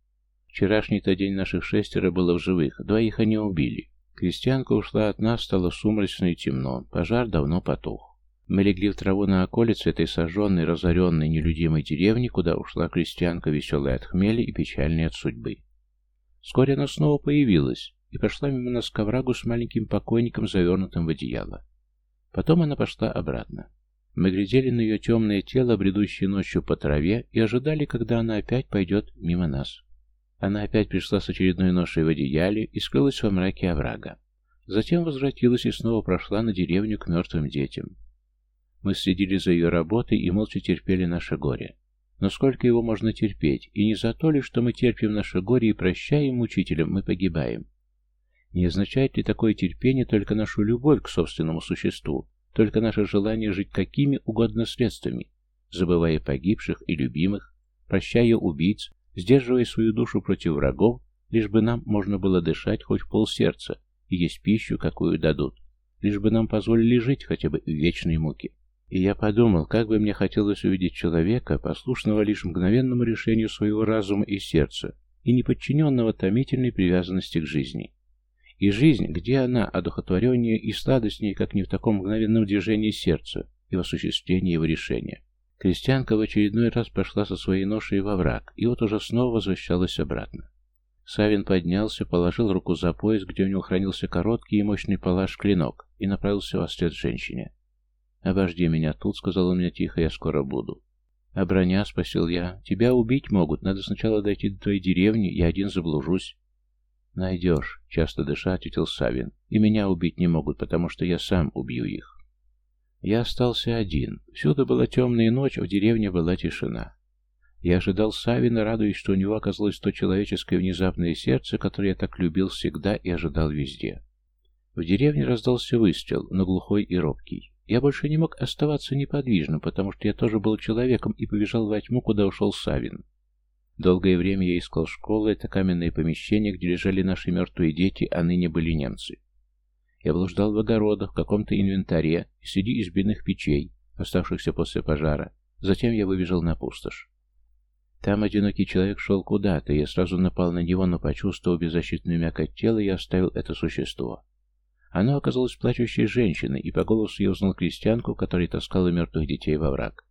Вчерашний-то день наших шестеро было в живых, двоих они убили. Крестьянка ушла от нас, стало сумрачно и темно, пожар давно потух. Мы легли в траву на околице этой сожженной, разоренной, нелюдимой деревни, куда ушла крестьянка, веселая от хмели и печальной от судьбы. Вскоре она снова появилась и пошла мимо нас к оврагу с маленьким покойником, завернутым в одеяло. Потом она пошла обратно. Мы глядели на ее темное тело, бредущее ночью по траве, и ожидали, когда она опять пойдет мимо нас. Она опять пришла с очередной ношей в одеяле и скрылась во мраке оврага. Затем возвратилась и снова прошла на деревню к мертвым детям. Мы следили за ее работой и молча терпели наше горе. Но сколько его можно терпеть? И не за то ли, что мы терпим наше горе и прощаем мучителям, мы погибаем? Не означает ли такое терпение только нашу любовь к собственному существу, только наше желание жить какими угодно средствами, забывая погибших и любимых, прощая убийц, сдерживая свою душу против врагов, лишь бы нам можно было дышать хоть полсердца и есть пищу, какую дадут, лишь бы нам позволили жить хотя бы в вечной муке. И я подумал, как бы мне хотелось увидеть человека, послушного лишь мгновенному решению своего разума и сердца, и не подчиненного томительной привязанности к жизни. И жизнь, где она, одухотвореннее и сладостнее, как не в таком мгновенном движении сердца и в осуществлении его решения. Крестьянка в очередной раз пошла со своей ношей во враг, и вот уже снова возвращалась обратно. Савин поднялся, положил руку за пояс, где у него хранился короткий и мощный палаш-клинок, и направился во след женщине. «Обожди меня тут», — сказал он мне тихо, — «я скоро буду». «А броня?» — спросил я. «Тебя убить могут. Надо сначала дойти до твоей деревни, я один заблужусь». «Найдешь», — часто дыша, ответил Савин. «И меня убить не могут, потому что я сам убью их». Я остался один. Всюду была темная ночь, в деревне была тишина. Я ожидал Савина, радуясь, что у него оказалось то человеческое внезапное сердце, которое я так любил всегда и ожидал везде. В деревне раздался выстрел, но глухой и робкий. Я больше не мог оставаться неподвижным, потому что я тоже был человеком и побежал во тьму, куда ушел Савин. Долгое время я искал школу, это каменное помещение, где лежали наши мертвые дети, а ныне были немцы. Я блуждал в огородах, в каком-то инвентаре и среди избиных печей, оставшихся после пожара. Затем я выбежал на пустошь. Там одинокий человек шел куда-то, я сразу напал на него, но, почувствовав беззащитную мякоть тела, я оставил это существо. Оно оказалось плачущей женщиной, и по голосу я узнал крестьянку, которая таскала мертвых детей во враг.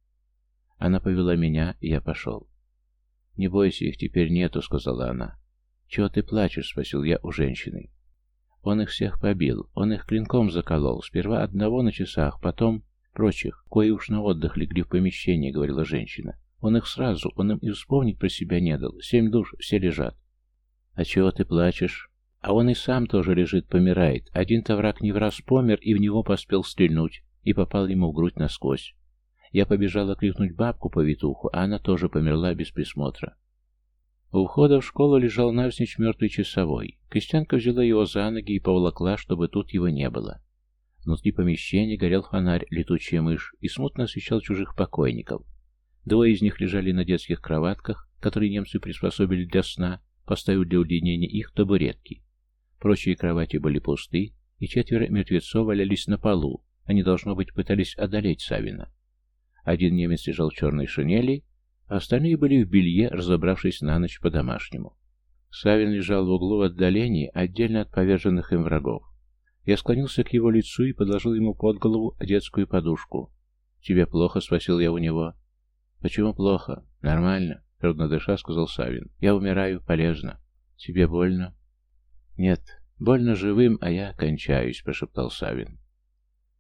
Она повела меня, и я пошел. «Не бойся, их теперь нету», — сказала она. «Чего ты плачешь?» — спросил я у женщины. Он их всех побил, он их клинком заколол, сперва одного на часах, потом прочих, кои уж на отдых легли в помещении, — говорила женщина. Он их сразу, он им и вспомнить про себя не дал. Семь душ, все лежат. «А чего ты плачешь?» А он и сам тоже лежит, помирает. Один-то враг не в раз помер и в него поспел стрельнуть, и попал ему в грудь насквозь. Я побежала крикнуть бабку-повитуху, а она тоже померла без присмотра. У входа в школу лежал навзничь мертвый часовой. Крестьянка взяла его за ноги и поволокла, чтобы тут его не было. Внутри помещения горел фонарь, летучая мышь, и смутно освещал чужих покойников. Двое из них лежали на детских кроватках, которые немцы приспособили для сна, поставив для удлинения их табуретки. Прочие кровати были пусты, и четверо мертвецов валялись на полу. Они, должно быть, пытались одолеть Савина. Один немец лежал в черной шинели, остальные были в белье, разобравшись на ночь по-домашнему. Савин лежал в углу в отдалении, отдельно от поверженных им врагов. Я склонился к его лицу и подложил ему под голову детскую подушку. «Тебе плохо?» — спросил я у него. «Почему плохо? Нормально. трудно дыша, сказал Савин. «Я умираю, полезно. Тебе больно?» «Нет, больно живым, а я кончаюсь», — прошептал Савин.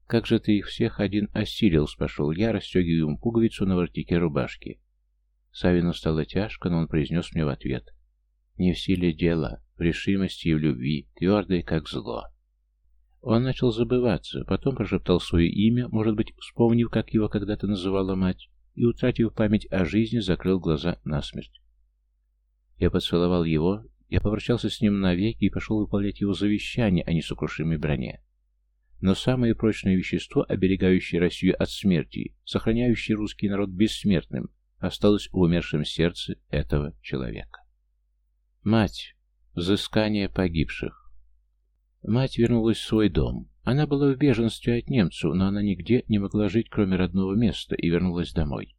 «Как же ты их всех один осилил?» — спрашивал я, расстегивая ему пуговицу на воротнике рубашки. Савину стало тяжко, но он произнес мне в ответ. «Не в силе дела, в решимости и в любви, твердой, как зло». Он начал забываться, потом прошептал свое имя, может быть, вспомнив, как его когда-то называла мать, и, утратив память о жизни, закрыл глаза насмерть. Я поцеловал его, я попрощался с ним навеки и пошел выполнять его завещание о несокрушимой броне. Но самое прочное вещество, оберегающее Россию от смерти, сохраняющее русский народ бессмертным, осталось в умершем сердце этого человека. Мать. Взыскание погибших. Мать вернулась в свой дом. Она была в беженстве от немцев, но она нигде не могла жить, кроме родного места, и вернулась домой.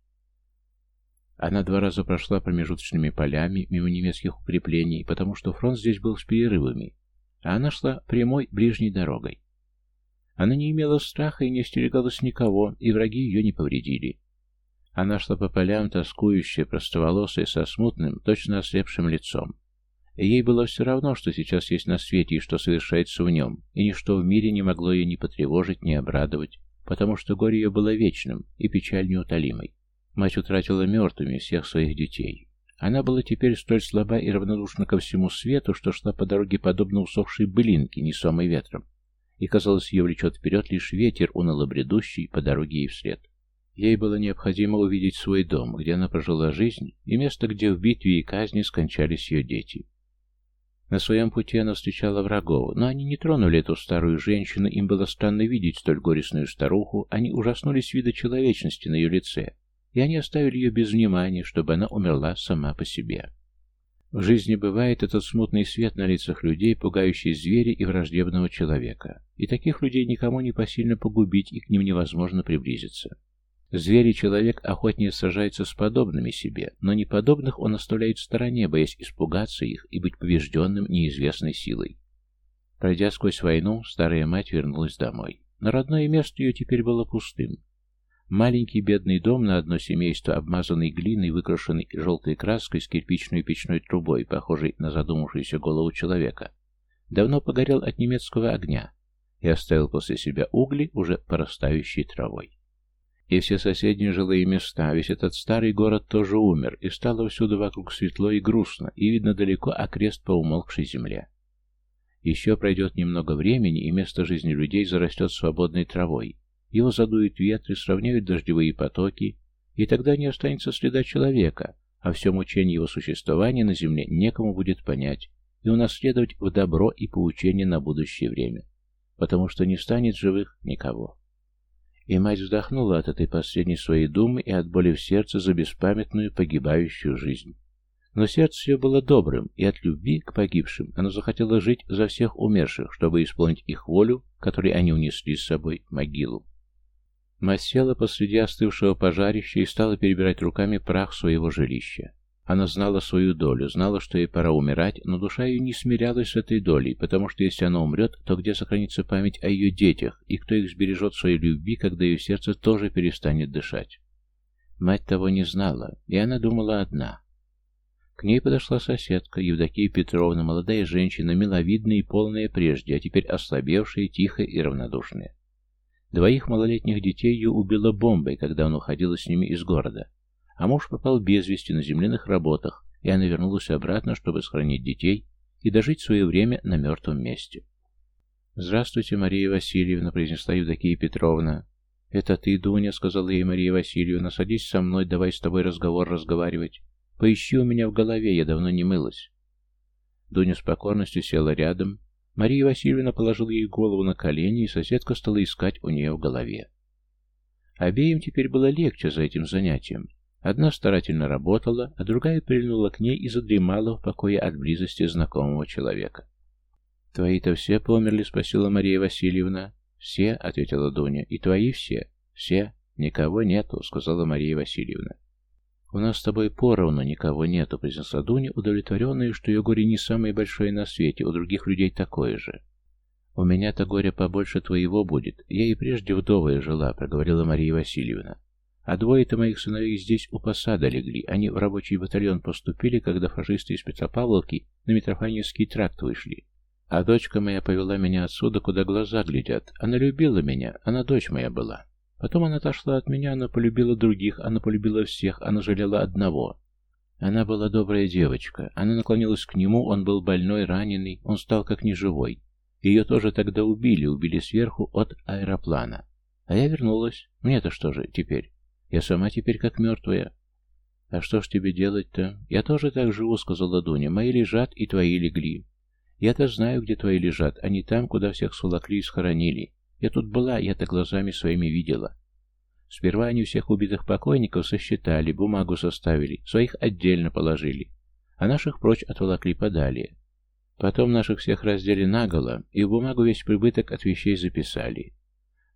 Она два раза прошла промежуточными полями, мимо немецких укреплений, потому что фронт здесь был с перерывами, а она шла прямой ближней дорогой. Она не имела страха и не остерегалась никого, и враги ее не повредили. Она шла по полям, тоскующая, простоволосая, со смутным, точно ослепшим лицом. И ей было все равно, что сейчас есть на свете и что совершается в нем, и ничто в мире не могло ее ни потревожить, ни обрадовать, потому что горе ее было вечным и печаль неутолимой. Мать утратила мертвыми всех своих детей. Она была теперь столь слаба и равнодушна ко всему свету, что шла по дороге подобно усохшей былинке, несомой ветром, и, казалось, ее влечет вперед лишь ветер, уныло бредущий по дороге ей вслед. Ей было необходимо увидеть свой дом, где она прожила жизнь, и место, где в битве и казни скончались ее дети. На своем пути она встречала врагов, но они не тронули эту старую женщину, им было странно видеть столь горестную старуху, они ужаснулись вида человечности на ее лице, и они оставили ее без внимания, чтобы она умерла сама по себе. В жизни бывает этот смутный свет на лицах людей, пугающий звери и враждебного человека, и таких людей никому не посильно погубить, и к ним невозможно приблизиться. Зверь и человек охотнее сражается с подобными себе, но неподобных он оставляет в стороне, боясь испугаться их и быть побежденным неизвестной силой. Пройдя сквозь войну, старая мать вернулась домой. Но родное место ее теперь было пустым. Маленький бедный дом на одно семейство, обмазанный глиной, выкрашенный желтой краской с кирпичной печной трубой, похожей на задумавшуюся голову человека, давно погорел от немецкого огня и оставил после себя угли, уже порастающие травой. И все соседние жилые места, весь этот старый город тоже умер, и стало всюду вокруг светло и грустно, и видно далеко окрест по умолкшей земле. Еще пройдет немного времени, и место жизни людей зарастет свободной травой. Его задуют ветры, сравняют дождевые потоки, и тогда не останется следа человека, а все мучение его существования на земле некому будет понять и унаследовать в добро и поучение на будущее время, потому что не станет живых никого. И мать вздохнула от этой последней своей думы и от боли в сердце за беспамятную погибающую жизнь. Но сердце ее было добрым, и от любви к погибшим оно захотело жить за всех умерших, чтобы исполнить их волю, которой они унесли с собой в могилу. Мать села посреди остывшего пожарища и стала перебирать руками прах своего жилища. Она знала свою долю, знала, что ей пора умирать, но душа ее не смирялась с этой долей, потому что если она умрет, то где сохранится память о ее детях, и кто их сбережет своей любви, когда ее сердце тоже перестанет дышать? Мать того не знала, и она думала одна. К ней подошла соседка, Евдокия Петровна, молодая женщина, миловидная и полная прежде, а теперь ослабевшая, тихая и равнодушная. Двоих малолетних детей ее убила бомбой, когда он уходил с ними из города а муж попал без вести на земляных работах, и она вернулась обратно, чтобы сохранить детей и дожить свое время на мертвом месте. «Здравствуйте, Мария Васильевна», — произнесла Евдокия Петровна. «Это ты, Дуня», — сказала ей Мария Васильевна, — «садись со мной, давай с тобой разговор разговаривать. Поищи у меня в голове, я давно не мылась». Дуня с покорностью села рядом. Мария Васильевна положила ей голову на колени, и соседка стала искать у нее в голове. Обеим теперь было легче за этим занятием. Одна старательно работала, а другая прильнула к ней и задремала в покое от близости знакомого человека. «Твои-то все померли?» — спросила Мария Васильевна. «Все», — ответила Дуня. «И твои все?» «Все. Никого нету», — сказала Мария Васильевна. «У нас с тобой поровну никого нету», — произнесла Дуня, удовлетворенная, что ее горе не самое большое на свете, у других людей такое же. «У меня-то горе побольше твоего будет. Я и прежде вдовая жила», — проговорила Мария Васильевна. А двое-то моих сыновей здесь у посада легли. Они в рабочий батальон поступили, когда фашисты из Петропавловки на Митрофаневский тракт вышли. А дочка моя повела меня отсюда, куда глаза глядят. Она любила меня, она дочь моя была. Потом она отошла от меня, она полюбила других, она полюбила всех, она жалела одного. Она была добрая девочка. Она наклонилась к нему, он был больной, раненый, он стал как неживой. Ее тоже тогда убили, убили сверху от аэроплана. А я вернулась. Мне-то что же теперь? Я сама теперь как мертвая. А что ж тебе делать-то? Я тоже так живу, сказала Дуня. Мои лежат и твои легли. Я-то знаю, где твои лежат, а не там, куда всех сволокли и схоронили. Я тут была, я-то глазами своими видела. Сперва они всех убитых покойников сосчитали, бумагу составили, своих отдельно положили, а наших прочь отволокли подали. Потом наших всех раздели наголо, и в бумагу весь прибыток от вещей записали.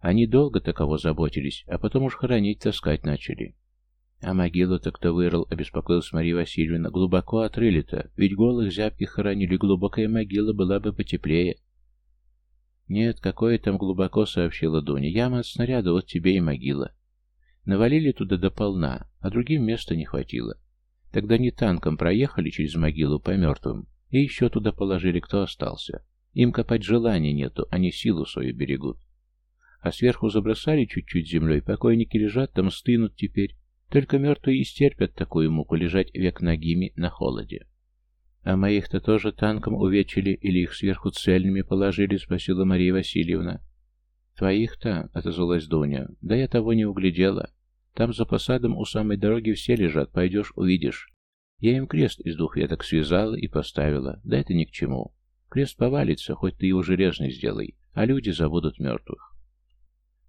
Они долго таково заботились, а потом уж хоронить таскать начали. А могилу-то кто вырыл, обеспокоилась Мария Васильевна. Глубоко отрыли-то, ведь голых зябких хоронили, глубокая могила была бы потеплее. Нет, какое там глубоко, сообщила Дуня. Яма от снаряда, вот тебе и могила. Навалили туда до полна, а другим места не хватило. Тогда не танком проехали через могилу по мертвым, и еще туда положили, кто остался. Им копать желания нету, они силу свою берегут. А сверху забросали чуть-чуть землей, покойники лежат, там стынут теперь. Только мертвые и стерпят такую муку лежать век ногими на холоде. «А моих-то тоже танком увечили или их сверху цельными положили?» — спросила Мария Васильевна. «Твоих-то?» — отозвалась Дуня. «Да я того не углядела. Там за посадом у самой дороги все лежат, пойдешь, увидишь. Я им крест из двух веток связала и поставила. Да это ни к чему. Крест повалится, хоть ты его железный сделай, а люди забудут мертвых.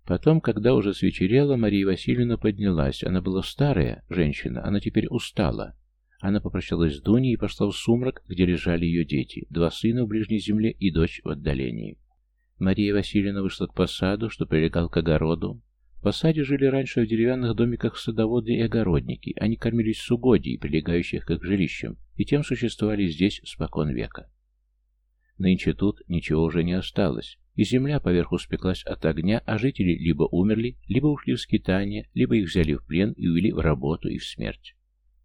Потом, когда уже свечерело, Мария Васильевна поднялась. Она была старая женщина, она теперь устала. Она попрощалась с Дуней и пошла в сумрак, где лежали ее дети, два сына в ближней земле и дочь в отдалении. Мария Васильевна вышла к посаду, что прилегал к огороду. В посаде жили раньше в деревянных домиках садоводы и огородники. Они кормились с угодий, прилегающих к их жилищам, и тем существовали здесь спокон века. Нынче тут ничего уже не осталось и земля поверху спеклась от огня, а жители либо умерли, либо ушли в скитание, либо их взяли в плен и увели в работу и в смерть.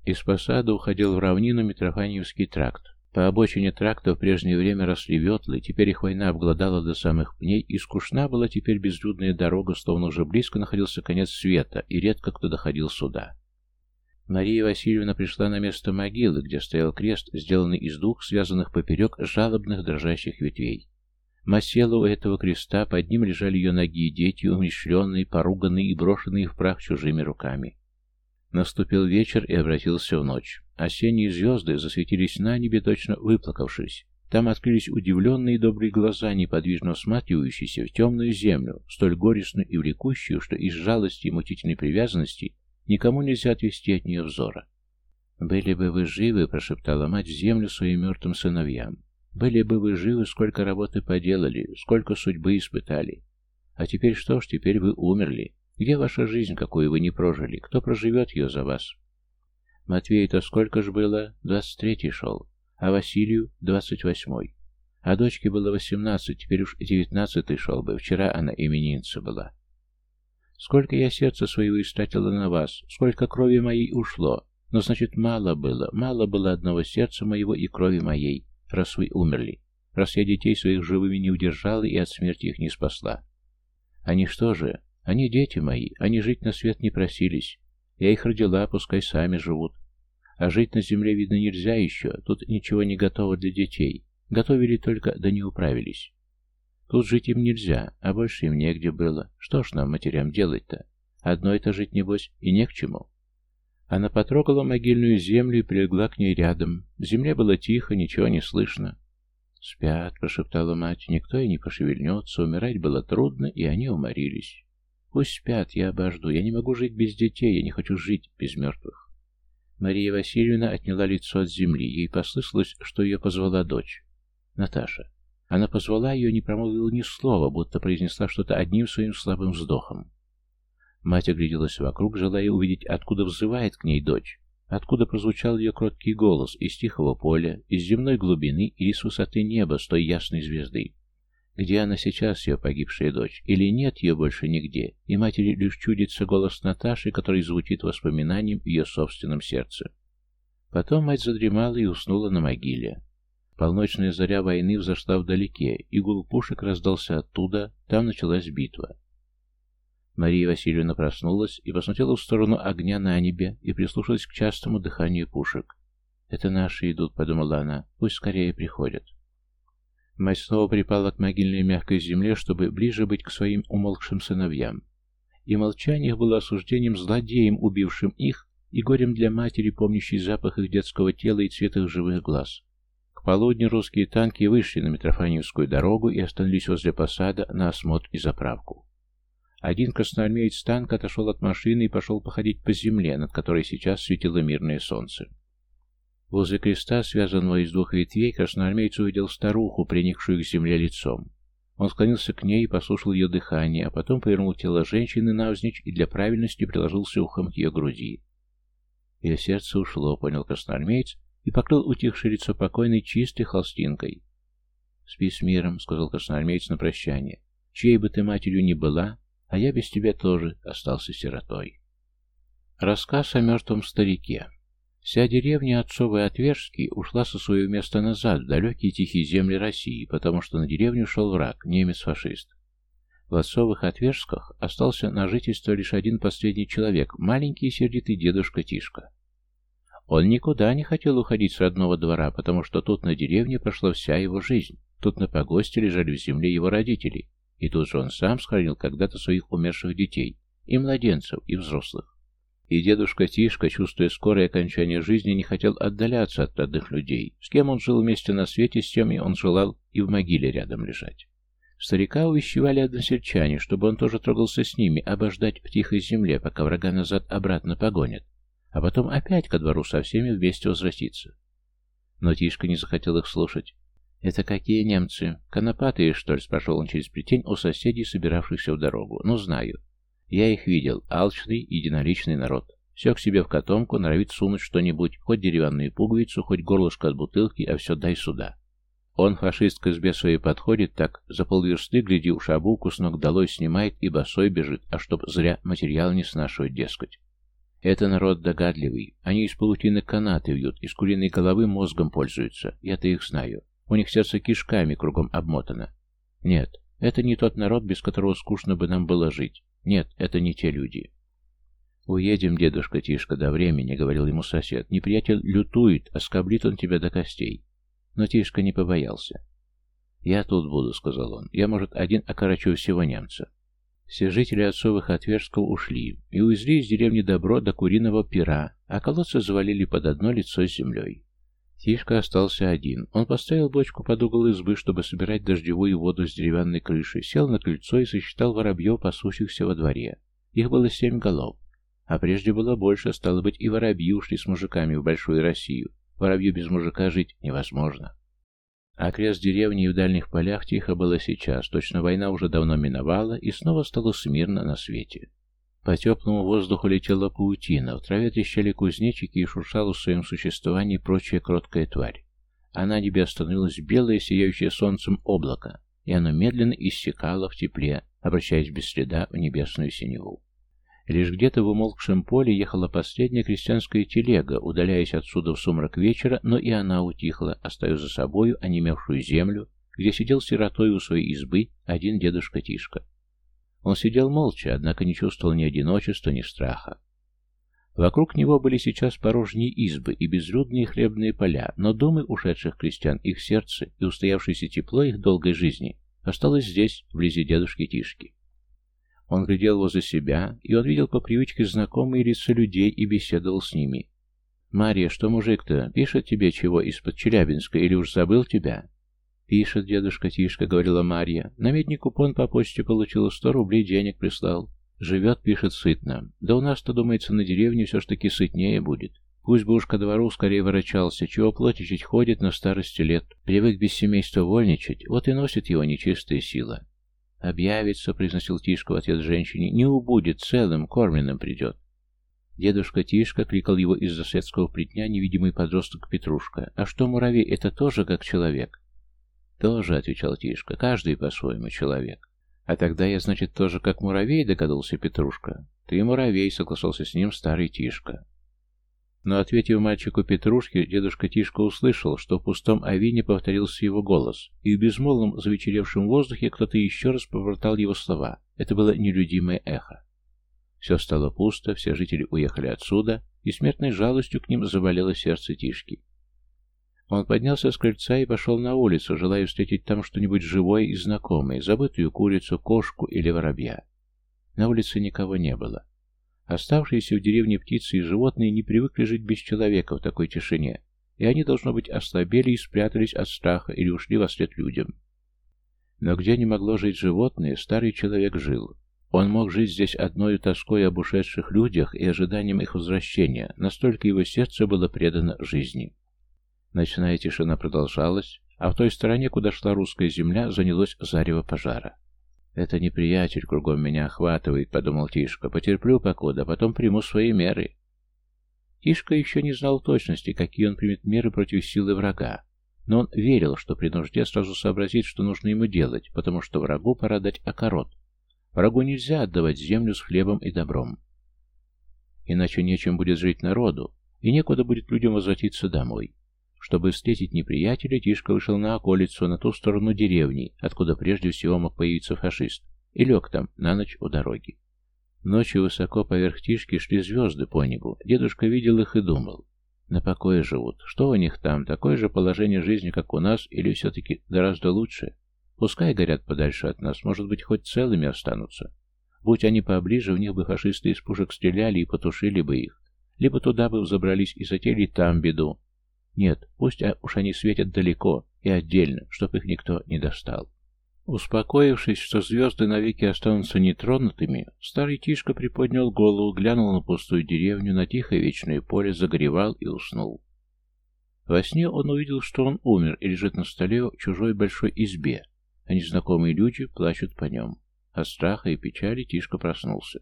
Из посада уходил в равнину Митрофаньевский тракт. По обочине тракта в прежнее время росли ветлы, теперь их война обглодала до самых пней, и скучна была теперь безлюдная дорога, словно уже близко находился конец света, и редко кто доходил сюда. Мария Васильевна пришла на место могилы, где стоял крест, сделанный из двух связанных поперек жалобных дрожащих ветвей. Масела у этого креста, под ним лежали ее ноги и дети, умещленные, поруганные и брошенные в прах чужими руками. Наступил вечер и обратился в ночь. Осенние звезды засветились на небе, точно выплакавшись. Там открылись удивленные добрые глаза, неподвижно всматривающиеся в темную землю, столь горестную и влекущую, что из жалости и мучительной привязанности никому нельзя отвести от нее взора. «Были бы вы живы», — прошептала мать в землю своим мертвым сыновьям. Были бы вы живы, сколько работы поделали, сколько судьбы испытали. А теперь что ж, теперь вы умерли. Где ваша жизнь, какую вы не прожили? Кто проживет ее за вас? Матвей-то сколько ж было? Двадцать третий шел. А Василию двадцать восьмой. А дочке было восемнадцать, теперь уж девятнадцатый шел бы. Вчера она именинница была. Сколько я сердца своего истратила на вас, сколько крови моей ушло. Но, значит, мало было, мало было одного сердца моего и крови моей раз вы умерли, раз я детей своих живыми не удержала и от смерти их не спасла. Они что же? Они дети мои, они жить на свет не просились. Я их родила, пускай сами живут. А жить на земле, видно, нельзя еще, тут ничего не готово для детей. Готовили только, да не управились. Тут жить им нельзя, а больше им негде было. Что ж нам, матерям, делать-то? Одной-то жить, небось, и не к чему. Она потрогала могильную землю и прилегла к ней рядом. В земле было тихо, ничего не слышно. «Спят», — прошептала мать, — «никто и не пошевельнется, умирать было трудно, и они уморились. Пусть спят, я обожду, я не могу жить без детей, я не хочу жить без мертвых». Мария Васильевна отняла лицо от земли, ей послышалось, что ее позвала дочь. Наташа. Она позвала ее, не промолвила ни слова, будто произнесла что-то одним своим слабым вздохом. Мать огляделась вокруг, желая увидеть, откуда взывает к ней дочь, откуда прозвучал ее кроткий голос, из тихого поля, из земной глубины или с высоты неба, с той ясной звезды. Где она сейчас, ее погибшая дочь? Или нет ее больше нигде? И матери лишь чудится голос Наташи, который звучит воспоминанием в ее собственном сердце. Потом мать задремала и уснула на могиле. Полночная заря войны взошла вдалеке, и гул пушек раздался оттуда, там началась битва. Мария Васильевна проснулась и посмотрела в сторону огня на небе и прислушалась к частому дыханию пушек. «Это наши идут», — подумала она, — «пусть скорее приходят». Мать снова припала к могильной мягкой земле, чтобы ближе быть к своим умолкшим сыновьям. И молчание их было осуждением злодеем, убившим их, и горем для матери, помнящей запах их детского тела и цвет их живых глаз. К полудню русские танки вышли на Митрофаневскую дорогу и остановились возле посада на осмотр и заправку. Один красноармеец танк отошел от машины и пошел походить по земле, над которой сейчас светило мирное солнце. Возле креста, связанного из двух ветвей, красноармейц увидел старуху, приникшую к земле лицом. Он склонился к ней и послушал ее дыхание, а потом повернул тело женщины навзничь и для правильности приложился ухом к ее груди. Ее сердце ушло, понял красноармеец, и покрыл утихшее лицо покойной чистой холстинкой. «Спи с миром», — сказал красноармеец на прощание. «Чьей бы ты матерью ни была, а я без тебя тоже остался сиротой». Рассказ о мертвом старике. Вся деревня Отцовой Отвержский ушла со своего места назад, в далекие тихие земли России, потому что на деревню шел враг, немец-фашист. В Отцовых Отвержсках остался на жительство лишь один последний человек, маленький сердитый дедушка Тишка. Он никуда не хотел уходить с родного двора, потому что тут на деревне прошла вся его жизнь, тут на погосте лежали в земле его родители, и тут же он сам сохранил когда-то своих умерших детей, и младенцев, и взрослых. И дедушка Тишка, чувствуя скорое окончание жизни, не хотел отдаляться от родных людей. С кем он жил вместе на свете, с тем и он желал и в могиле рядом лежать. Старика увещевали односельчане, чтобы он тоже трогался с ними, обождать в тихой земле, пока врага назад обратно погонят, а потом опять ко двору со всеми вместе возвратиться. Но Тишка не захотел их слушать. «Это какие немцы? Конопатые, что ли?» — спрашивал он через плетень у соседей, собиравшихся в дорогу. «Ну, знаю. Я их видел, алчный, единоличный народ. Все к себе в котомку, норовит сунуть что-нибудь, хоть деревянную пуговицу, хоть горлышко от бутылки, а все дай сюда. Он, фашист к избе своей подходит, так за полверсты, гляди, у шабуку с ног долой снимает и босой бежит, а чтоб зря материал не снашивать, дескать. Это народ догадливый. Они из паутины канаты вьют, из куриной головы мозгом пользуются. Я-то их знаю. У них сердце кишками кругом обмотано. Нет, это не тот народ, без которого скучно бы нам было жить. Нет, это не те люди. «Уедем, дедушка Тишка, до времени», — говорил ему сосед. «Неприятель лютует, а скоблит он тебя до костей». Но Тишка не побоялся. «Я тут буду», — сказал он. «Я, может, один окорочу всего немца». Все жители отцовых отверстков ушли и увезли из деревни добро до куриного пера, а колодцы завалили под одно лицо землей. Тишка остался один. Он поставил бочку под угол избы, чтобы собирать дождевую воду с деревянной крыши, сел на крыльцо и сосчитал воробьев, пасущихся во дворе. Их было семь голов. А прежде было больше, стало быть, и воробьи ушли с мужиками в Большую Россию. Воробью без мужика жить невозможно. А крест деревни и в дальних полях тихо было сейчас, точно война уже давно миновала, и снова стало смирно на свете. По теплому воздуху летела паутина, в траве трещали кузнечики и шуршала в своем существовании прочая кроткая тварь. А на небе остановилось белое, сияющее солнцем облако, и оно медленно иссякало в тепле, обращаясь без следа в небесную синеву. Лишь где-то в умолкшем поле ехала последняя крестьянская телега, удаляясь отсюда в сумрак вечера, но и она утихла, оставив за собою онемевшую землю, где сидел сиротой у своей избы один дедушка Тишка. Он сидел молча, однако не чувствовал ни одиночества, ни страха. Вокруг него были сейчас порожние избы и безлюдные хлебные поля, но дома ушедших крестьян, их сердце и устоявшееся тепло их долгой жизни осталось здесь, вблизи дедушки Тишки. Он глядел возле себя, и он видел по привычке знакомые лица людей и беседовал с ними. «Мария, что мужик-то? Пишет тебе чего из-под Челябинска или уж забыл тебя?» «Пишет дедушка Тишка», — говорила Марья. «На медний купон по почте получила, сто рублей денег прислал. Живет, пишет, сытно. Да у нас-то, думается, на деревне все ж таки сытнее будет. Пусть бы уж ко двору скорее ворочался, чего плотичить ходит на старости лет. Привык без семейства вольничать, вот и носит его нечистая сила». «Объявится», — произносил Тишка в ответ женщине, — «не убудет, целым, кормленным придет». Дедушка Тишка кликал его из соседского плетня невидимый подросток Петрушка. «А что, муравей, это тоже как человек?» «Тоже», — отвечал Тишка, — «каждый по-своему человек». «А тогда я, значит, тоже как муравей», — догадался Петрушка. «Ты муравей», — согласился с ним старый Тишка. Но, ответив мальчику Петрушке, дедушка Тишка услышал, что в пустом авине повторился его голос, и в безмолвном завечеревшем воздухе кто-то еще раз повертал его слова. Это было нелюдимое эхо. Все стало пусто, все жители уехали отсюда, и смертной жалостью к ним заболело сердце Тишки. Он поднялся с крыльца и пошел на улицу, желая встретить там что-нибудь живое и знакомое, забытую курицу, кошку или воробья. На улице никого не было. Оставшиеся в деревне птицы и животные не привыкли жить без человека в такой тишине, и они, должно быть, ослабели и спрятались от страха или ушли во след людям. Но где не могло жить животное, старый человек жил. Он мог жить здесь одной тоской об ушедших людях и ожиданием их возвращения, настолько его сердце было предано жизни. Ночная тишина продолжалась, а в той стороне, куда шла русская земля, занялось зарево пожара. «Это неприятель кругом меня охватывает», — подумал Тишка. «Потерплю покуда, потом приму свои меры». Тишка еще не знал точности, какие он примет меры против силы врага. Но он верил, что при нужде сразу сообразит, что нужно ему делать, потому что врагу пора дать окорот. Врагу нельзя отдавать землю с хлебом и добром. Иначе нечем будет жить народу, и некуда будет людям возвратиться домой. Чтобы встретить неприятеля, Тишка вышел на околицу, на ту сторону деревни, откуда прежде всего мог появиться фашист, и лег там на ночь у дороги. Ночью высоко поверх Тишки шли звезды по небу. Дедушка видел их и думал. На покое живут. Что у них там? Такое же положение жизни, как у нас, или все-таки гораздо лучше? Пускай горят подальше от нас, может быть, хоть целыми останутся. Будь они поближе, в них бы фашисты из пушек стреляли и потушили бы их. Либо туда бы взобрались и затели там беду, нет, пусть а уж они светят далеко и отдельно, чтоб их никто не достал. Успокоившись, что звезды навеки останутся нетронутыми, старый Тишка приподнял голову, глянул на пустую деревню, на тихое вечное поле, загоревал и уснул. Во сне он увидел, что он умер и лежит на столе в чужой большой избе, а незнакомые люди плачут по нем. От страха и печали Тишка проснулся.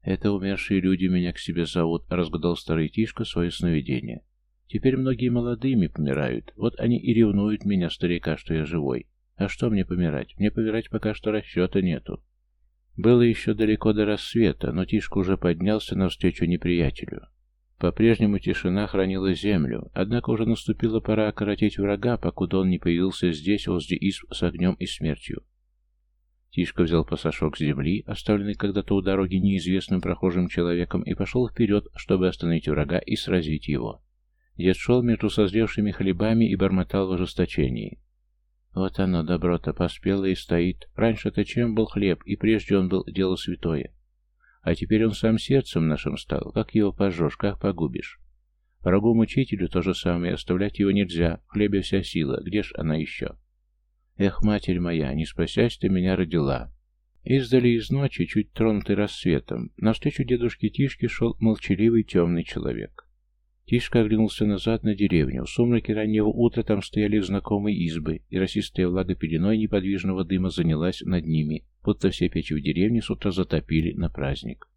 «Это умершие люди меня к себе зовут», — разгадал старый Тишка свое сновидение. Теперь многие молодыми помирают. Вот они и ревнуют меня, старика, что я живой. А что мне помирать? Мне помирать пока что расчета нету. Было еще далеко до рассвета, но Тишка уже поднялся навстречу неприятелю. По-прежнему тишина хранила землю, однако уже наступила пора окоротить врага, покуда он не появился здесь, возле изб с огнем и смертью. Тишка взял пасашок земли, оставленный когда-то у дороги неизвестным прохожим человеком, и пошел вперед, чтобы остановить врага и сразить его. Дед шел между созревшими хлебами и бормотал в ожесточении. Вот оно, добро-то, поспело и стоит. Раньше-то чем был хлеб, и прежде он был дело святое. А теперь он сам сердцем нашим стал. Как его пожжешь, как погубишь? Врагу-мучителю то же самое, оставлять его нельзя. В хлебе вся сила, где ж она еще? Эх, матерь моя, не спасясь ты меня родила. Издали из ночи, чуть тронутый рассветом, навстречу дедушке Тишке шел молчаливый темный человек. Тишка оглянулся назад на деревню. В сумраке раннего утра там стояли знакомые избы, и росистая влага пеленой неподвижного дыма занялась над ними, будто все печи в деревне с утра затопили на праздник.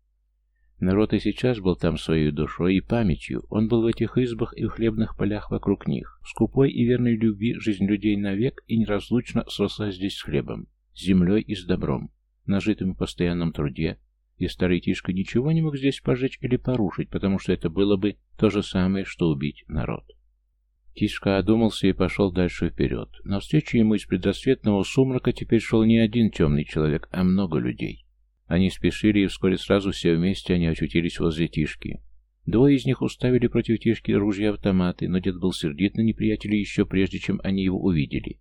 Народ и сейчас был там своей душой и памятью. Он был в этих избах и в хлебных полях вокруг них. Скупой и верной любви жизнь людей навек и неразлучно сросла здесь с хлебом, с землей и с добром, нажитым в постоянном труде, и старый Тишка ничего не мог здесь пожечь или порушить, потому что это было бы то же самое, что убить народ. Тишка одумался и пошел дальше вперед. Навстречу ему из предрассветного сумрака теперь шел не один темный человек, а много людей. Они спешили, и вскоре сразу все вместе они очутились возле Тишки. Двое из них уставили против Тишки ружья-автоматы, но дед был сердит на неприятелей еще прежде, чем они его увидели.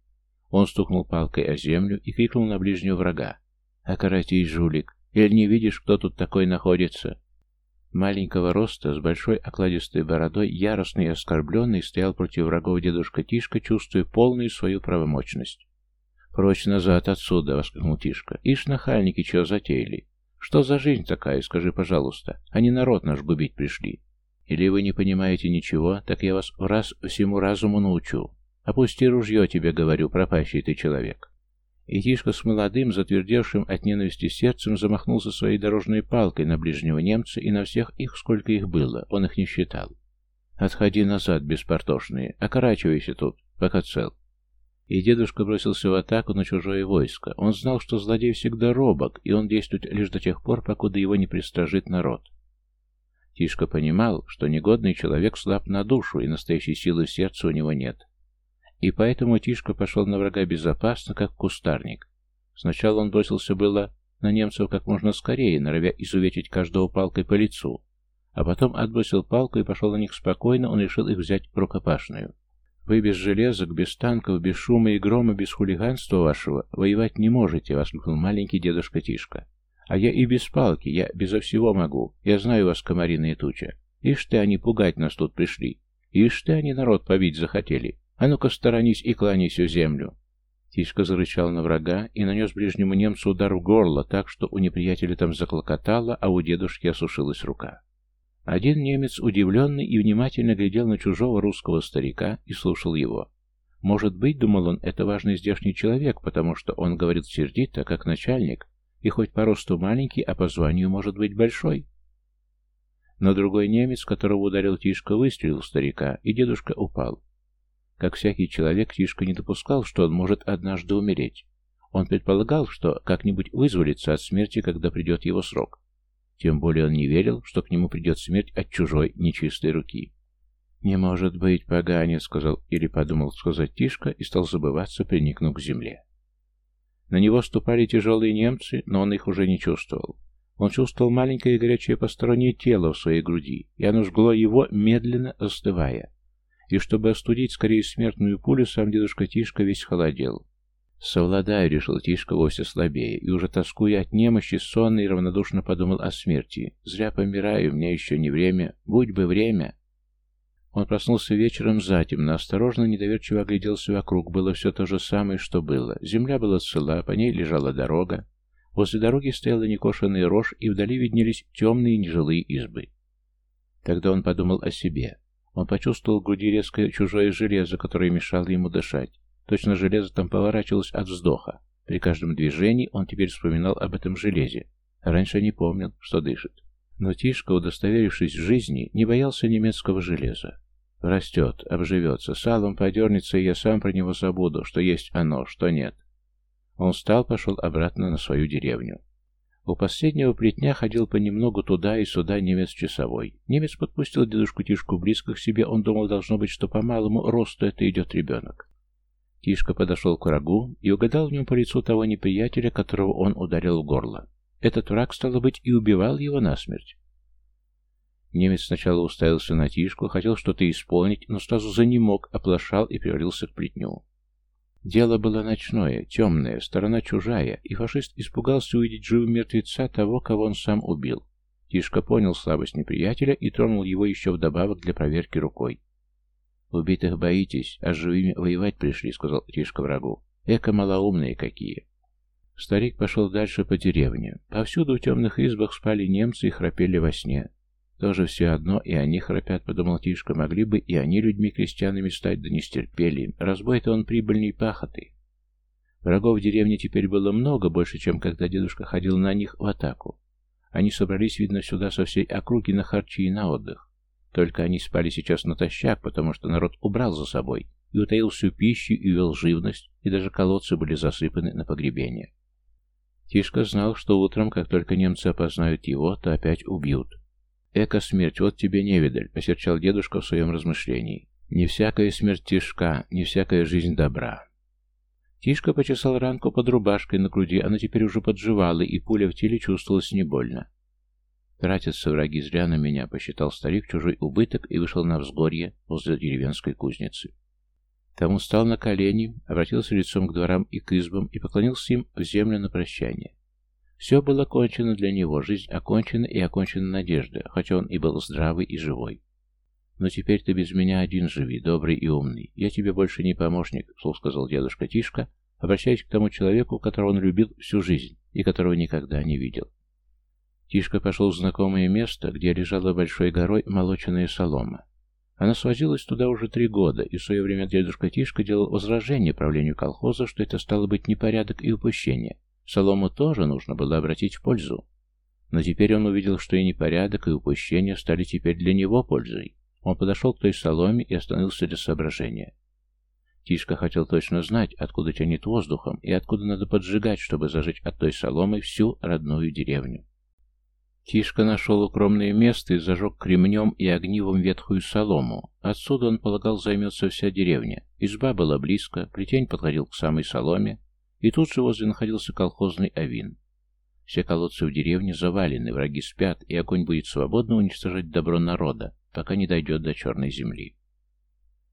Он стукнул палкой о землю и крикнул на ближнего врага. «Окоротись, жулик! Или не видишь, кто тут такой находится?» Маленького роста, с большой окладистой бородой, яростный и оскорбленный, стоял против врагов дедушка Тишка, чувствуя полную свою правомочность. «Прочь назад отсюда!» — воскликнул Тишка. «Ишь, нахальники, чего затеяли? Что за жизнь такая, скажи, пожалуйста? Они народ наш губить пришли. Или вы не понимаете ничего, так я вас в раз всему разуму научу. Опусти ружье, тебе говорю, пропащий ты человек». И Тишка с молодым, затвердевшим от ненависти сердцем, замахнулся своей дорожной палкой на ближнего немца и на всех их, сколько их было, он их не считал. «Отходи назад, беспортошные, окорачивайся тут, пока цел». И дедушка бросился в атаку на чужое войско. Он знал, что злодей всегда робок, и он действует лишь до тех пор, покуда его не пристражит народ. Тишка понимал, что негодный человек слаб на душу, и настоящей силы в сердце у него нет. И поэтому Тишка пошел на врага безопасно, как кустарник. Сначала он бросился было на немцев как можно скорее, норовя изувечить каждого палкой по лицу, а потом отбросил палку и пошел на них спокойно, он решил их взять рукопашную. «Вы без железок, без танков, без шума и грома, без хулиганства вашего воевать не можете», — воскликнул маленький дедушка Тишка. «А я и без палки, я безо всего могу. Я знаю вас, комариные туча. Ишь ты, они пугать нас тут пришли. Ишь ты, они народ побить захотели. А ну-ка сторонись и кланяйся землю». Тишка зарычал на врага и нанес ближнему немцу удар в горло, так что у неприятеля там заклокотало, а у дедушки осушилась рука. Один немец, удивленный и внимательно глядел на чужого русского старика и слушал его. Может быть, думал он, это важный здешний человек, потому что он говорит сердито, как начальник, и хоть по росту маленький, а по званию может быть большой. Но другой немец, которого ударил Тишка, выстрелил в старика, и дедушка упал. Как всякий человек, Тишка не допускал, что он может однажды умереть. Он предполагал, что как-нибудь вызволится от смерти, когда придет его срок. Тем более он не верил, что к нему придет смерть от чужой нечистой руки. «Не может быть, поганец», — сказал или подумал сказать Тишка и стал забываться, приникнув к земле. На него ступали тяжелые немцы, но он их уже не чувствовал. Он чувствовал маленькое горячее постороннее тело в своей груди, и оно жгло его, медленно остывая. И чтобы остудить скорее смертную пулю, сам дедушка Тишка весь холодел. «Совладаю», — решил Тишка вовсе слабее, и уже тоскуя от немощи, сонно и равнодушно подумал о смерти. «Зря помираю, у меня еще не время. Будь бы время!» Он проснулся вечером затемно, осторожно, недоверчиво огляделся вокруг. Было все то же самое, что было. Земля была цела, по ней лежала дорога. Возле дороги стояла некошенная рожь, и вдали виднелись темные нежилые избы. Тогда он подумал о себе. Он почувствовал в груди резкое чужое железо, которое мешало ему дышать. Точно железо там поворачивалось от вздоха. При каждом движении он теперь вспоминал об этом железе. Раньше не помнил, что дышит. Но Тишка, удостоверившись в жизни, не боялся немецкого железа. Растет, обживется, салом подернется, и я сам про него забуду, что есть оно, что нет. Он встал, пошел обратно на свою деревню. У последнего плетня ходил понемногу туда и сюда немец часовой. Немец подпустил дедушку Тишку близко к себе, он думал, должно быть, что по малому росту это идет ребенок. Тишка подошел к врагу и угадал в нем по лицу того неприятеля, которого он ударил в горло. Этот враг, стало быть, и убивал его насмерть. Немец сначала уставился на Тишку, хотел что-то исполнить, но сразу занемог, оплошал и привалился к плетню. Дело было ночное, темное, сторона чужая, и фашист испугался увидеть живым мертвеца того, кого он сам убил. Тишка понял слабость неприятеля и тронул его еще вдобавок для проверки рукой. «Убитых боитесь, а с живыми воевать пришли», — сказал Тишка врагу. «Эко малоумные какие». Старик пошел дальше по деревне. Повсюду в темных избах спали немцы и храпели во сне. Тоже все одно, и они храпят, подумал Тишка, могли бы и они людьми-крестьянами стать, да не стерпели. Разбой-то он прибыльней пахоты. Врагов в деревне теперь было много, больше, чем когда дедушка ходил на них в атаку. Они собрались, видно, сюда со всей округи на харчи и на отдых. Только они спали сейчас натощак, потому что народ убрал за собой и утаил всю пищу и вел живность, и даже колодцы были засыпаны на погребение. Тишка знал, что утром, как только немцы опознают его, то опять убьют. «Эко смерть, вот тебе невидаль», — осерчал дедушка в своем размышлении. «Не всякая смерть тишка, не всякая жизнь добра». Тишка почесал ранку под рубашкой на груди, она теперь уже подживала, и пуля в теле чувствовалась не больно. Тратятся враги зря на меня, посчитал старик чужой убыток и вышел на взгорье возле деревенской кузницы. Там он встал на колени, обратился лицом к дворам и к избам и поклонился им в землю на прощание. Все было кончено для него, жизнь окончена и окончена надежда, хотя он и был здравый и живой. «Но теперь ты без меня один живи, добрый и умный. Я тебе больше не помощник», — вслух сказал дедушка Тишка, обращаясь к тому человеку, которого он любил всю жизнь и которого никогда не видел. Тишка пошел в знакомое место, где лежала большой горой молоченная солома. Она свозилась туда уже три года, и в свое время дедушка Тишка делал возражение правлению колхоза, что это стало быть непорядок и упущение. Солому тоже нужно было обратить в пользу. Но теперь он увидел, что и непорядок, и упущение стали теперь для него пользой. Он подошел к той соломе и остановился для соображения. Тишка хотел точно знать, откуда тянет воздухом и откуда надо поджигать, чтобы зажечь от той соломы всю родную деревню. Тишка нашел укромное место и зажег кремнем и огнивом ветхую солому. Отсюда, он полагал, займется вся деревня. Изба была близко, плетень подходил к самой соломе, и тут же возле находился колхозный авин. Все колодцы в деревне завалены, враги спят, и огонь будет свободно уничтожать добро народа, пока не дойдет до черной земли.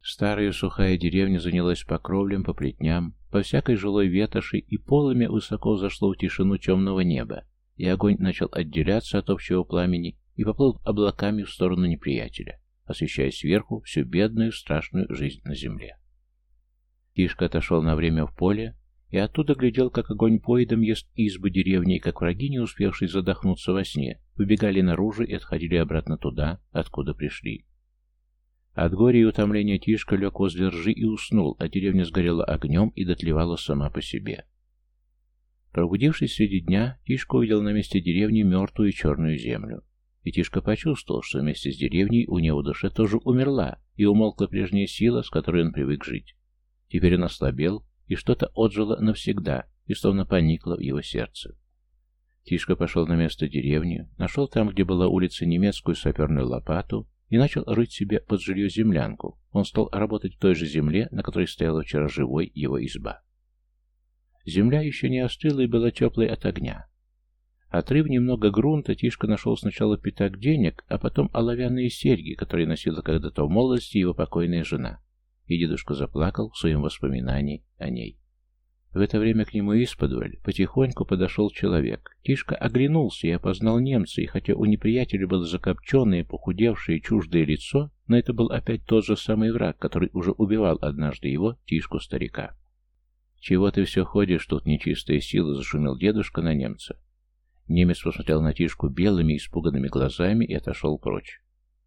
Старая сухая деревня занялась по кровлям, по плетням, по всякой жилой ветоши, и полами высоко зашло в тишину темного неба, и огонь начал отделяться от общего пламени и поплыл облаками в сторону неприятеля, освещая сверху всю бедную, страшную жизнь на земле. Тишка отошел на время в поле, и оттуда глядел, как огонь поедом ест избы деревни, и как враги, не успевшие задохнуться во сне, выбегали наружу и отходили обратно туда, откуда пришли. От горя и утомления Тишка лег возле ржи и уснул, а деревня сгорела огнем и дотлевала сама по себе. Пробудившись среди дня, Тишка увидел на месте деревни мертвую черную землю. И Тишка почувствовал, что вместе с деревней у него в душе тоже умерла, и умолкла прежняя сила, с которой он привык жить. Теперь он ослабел, и что-то отжило навсегда, и словно поникло в его сердце. Тишка пошел на место деревни, нашел там, где была улица, немецкую саперную лопату и начал рыть себе под жилье землянку. Он стал работать в той же земле, на которой стояла вчера живой его изба. Земля еще не остыла и была теплой от огня. Отрыв немного грунта, Тишка нашел сначала пятак денег, а потом оловянные серьги, которые носила когда-то в молодости его покойная жена. И дедушка заплакал в своем воспоминании о ней. В это время к нему исподволь потихоньку подошел человек. Тишка оглянулся и опознал немца, и хотя у неприятеля было закопченное, похудевшее, чуждое лицо, но это был опять тот же самый враг, который уже убивал однажды его, Тишку-старика. «Чего ты все ходишь, тут нечистая сила?» — зашумел дедушка на немца. Немец посмотрел на Тишку белыми, испуганными глазами и отошел прочь.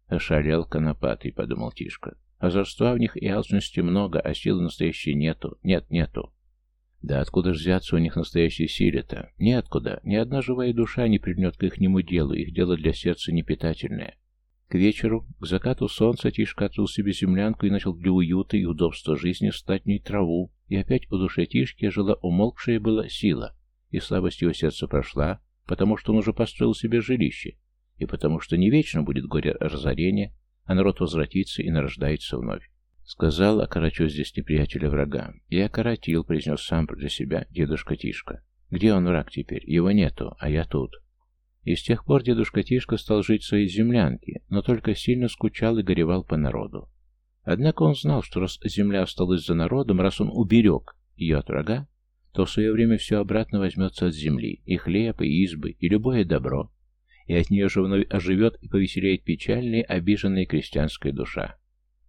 «Ошалел конопатый», — подумал Тишка. «Озорства в них и алчности много, а силы настоящей нету. Нет, нету. Да откуда ж взяться у них настоящей силе-то? Неоткуда. Ни одна живая душа не прильнет к ихнему делу, их дело для сердца непитательное. К вечеру, к закату солнца, Тишка открыл себе землянку и начал для уюта и удобства жизни встать в ней траву, и опять у души Тишки жила умолкшая была сила, и слабость его сердца прошла, потому что он уже построил себе жилище, и потому что не вечно будет горе разорения, а народ возвратится и нарождается вновь. Сказал, окорочу здесь неприятеля врага. И окоротил, произнес сам для себя дедушка Тишка. Где он враг теперь? Его нету, а я тут. И с тех пор дедушка Тишка стал жить в своей землянке, но только сильно скучал и горевал по народу. Однако он знал, что раз земля осталась за народом, раз он уберег ее от врага, то в свое время все обратно возьмется от земли, и хлеб, и избы, и любое добро, и от нее же вновь оживет и повеселеет печальная, обиженная крестьянская душа.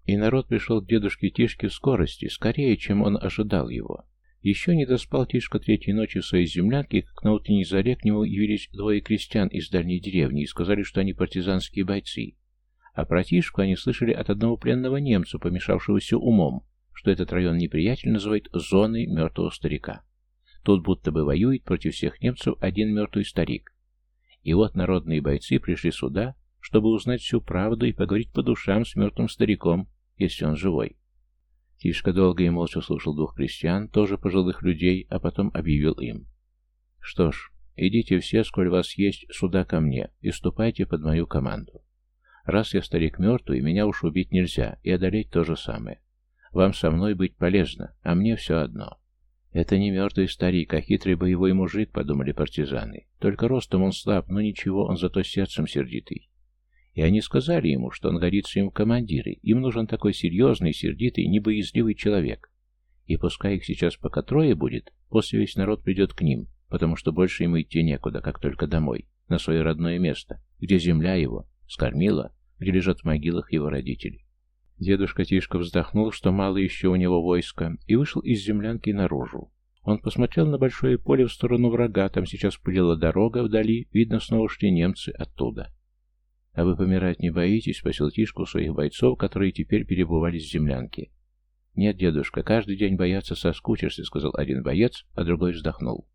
И народ пришел к дедушке Тишке в скорости, скорее, чем он ожидал его. Еще не доспал Тишка третьей ночи в своей землянке, как на утренней заре к нему явились двое крестьян из дальней деревни и сказали, что они партизанские бойцы. А про Тишку они слышали от одного пленного немца, помешавшегося умом, что этот район неприятель называет зоной мертвого старика. Тут будто бы воюет против всех немцев один мертвый старик. И вот народные бойцы пришли сюда, чтобы узнать всю правду и поговорить по душам с мертвым стариком, если он живой. Тишка долго и молча слушал двух крестьян, тоже пожилых людей, а потом объявил им. «Что ж, идите все, сколь вас есть, сюда ко мне, и ступайте под мою команду. Раз я старик мертвый, меня уж убить нельзя, и одолеть то же самое. Вам со мной быть полезно, а мне все одно». «Это не мертвый старик, а хитрый боевой мужик», — подумали партизаны. «Только ростом он слаб, но ничего, он зато сердцем сердитый. И они сказали ему, что он годится им в командиры. Им нужен такой серьезный, сердитый, небоязливый человек. И пускай их сейчас пока трое будет, после весь народ придет к ним, потому что больше ему идти некуда, как только домой, на свое родное место, где земля его скормила, где лежат в могилах его родители. Дедушка Тишка вздохнул, что мало еще у него войска, и вышел из землянки наружу. Он посмотрел на большое поле в сторону врага, там сейчас пылила дорога вдали, видно, снова шли немцы оттуда. «А вы помирать не боитесь?» — спросил Тишку своих бойцов, которые теперь перебывались в землянке. «Нет, дедушка, каждый день бояться соскучишься», — сказал один боец, а другой вздохнул.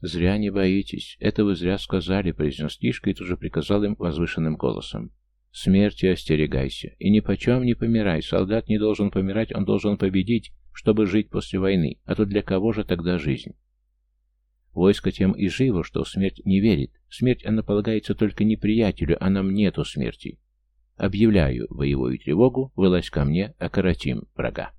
«Зря не боитесь. Это вы зря сказали», — произнес Тишка и тут же приказал им возвышенным голосом. «Смерти остерегайся. И ни почем не помирай. Солдат не должен помирать, он должен победить, чтобы жить после войны, а то для кого же тогда жизнь? Войско тем и живо, что смерть не верит. Смерть она полагается только неприятелю, а нам нету смерти. Объявляю боевую тревогу, вылазь ко мне, окоротим врага.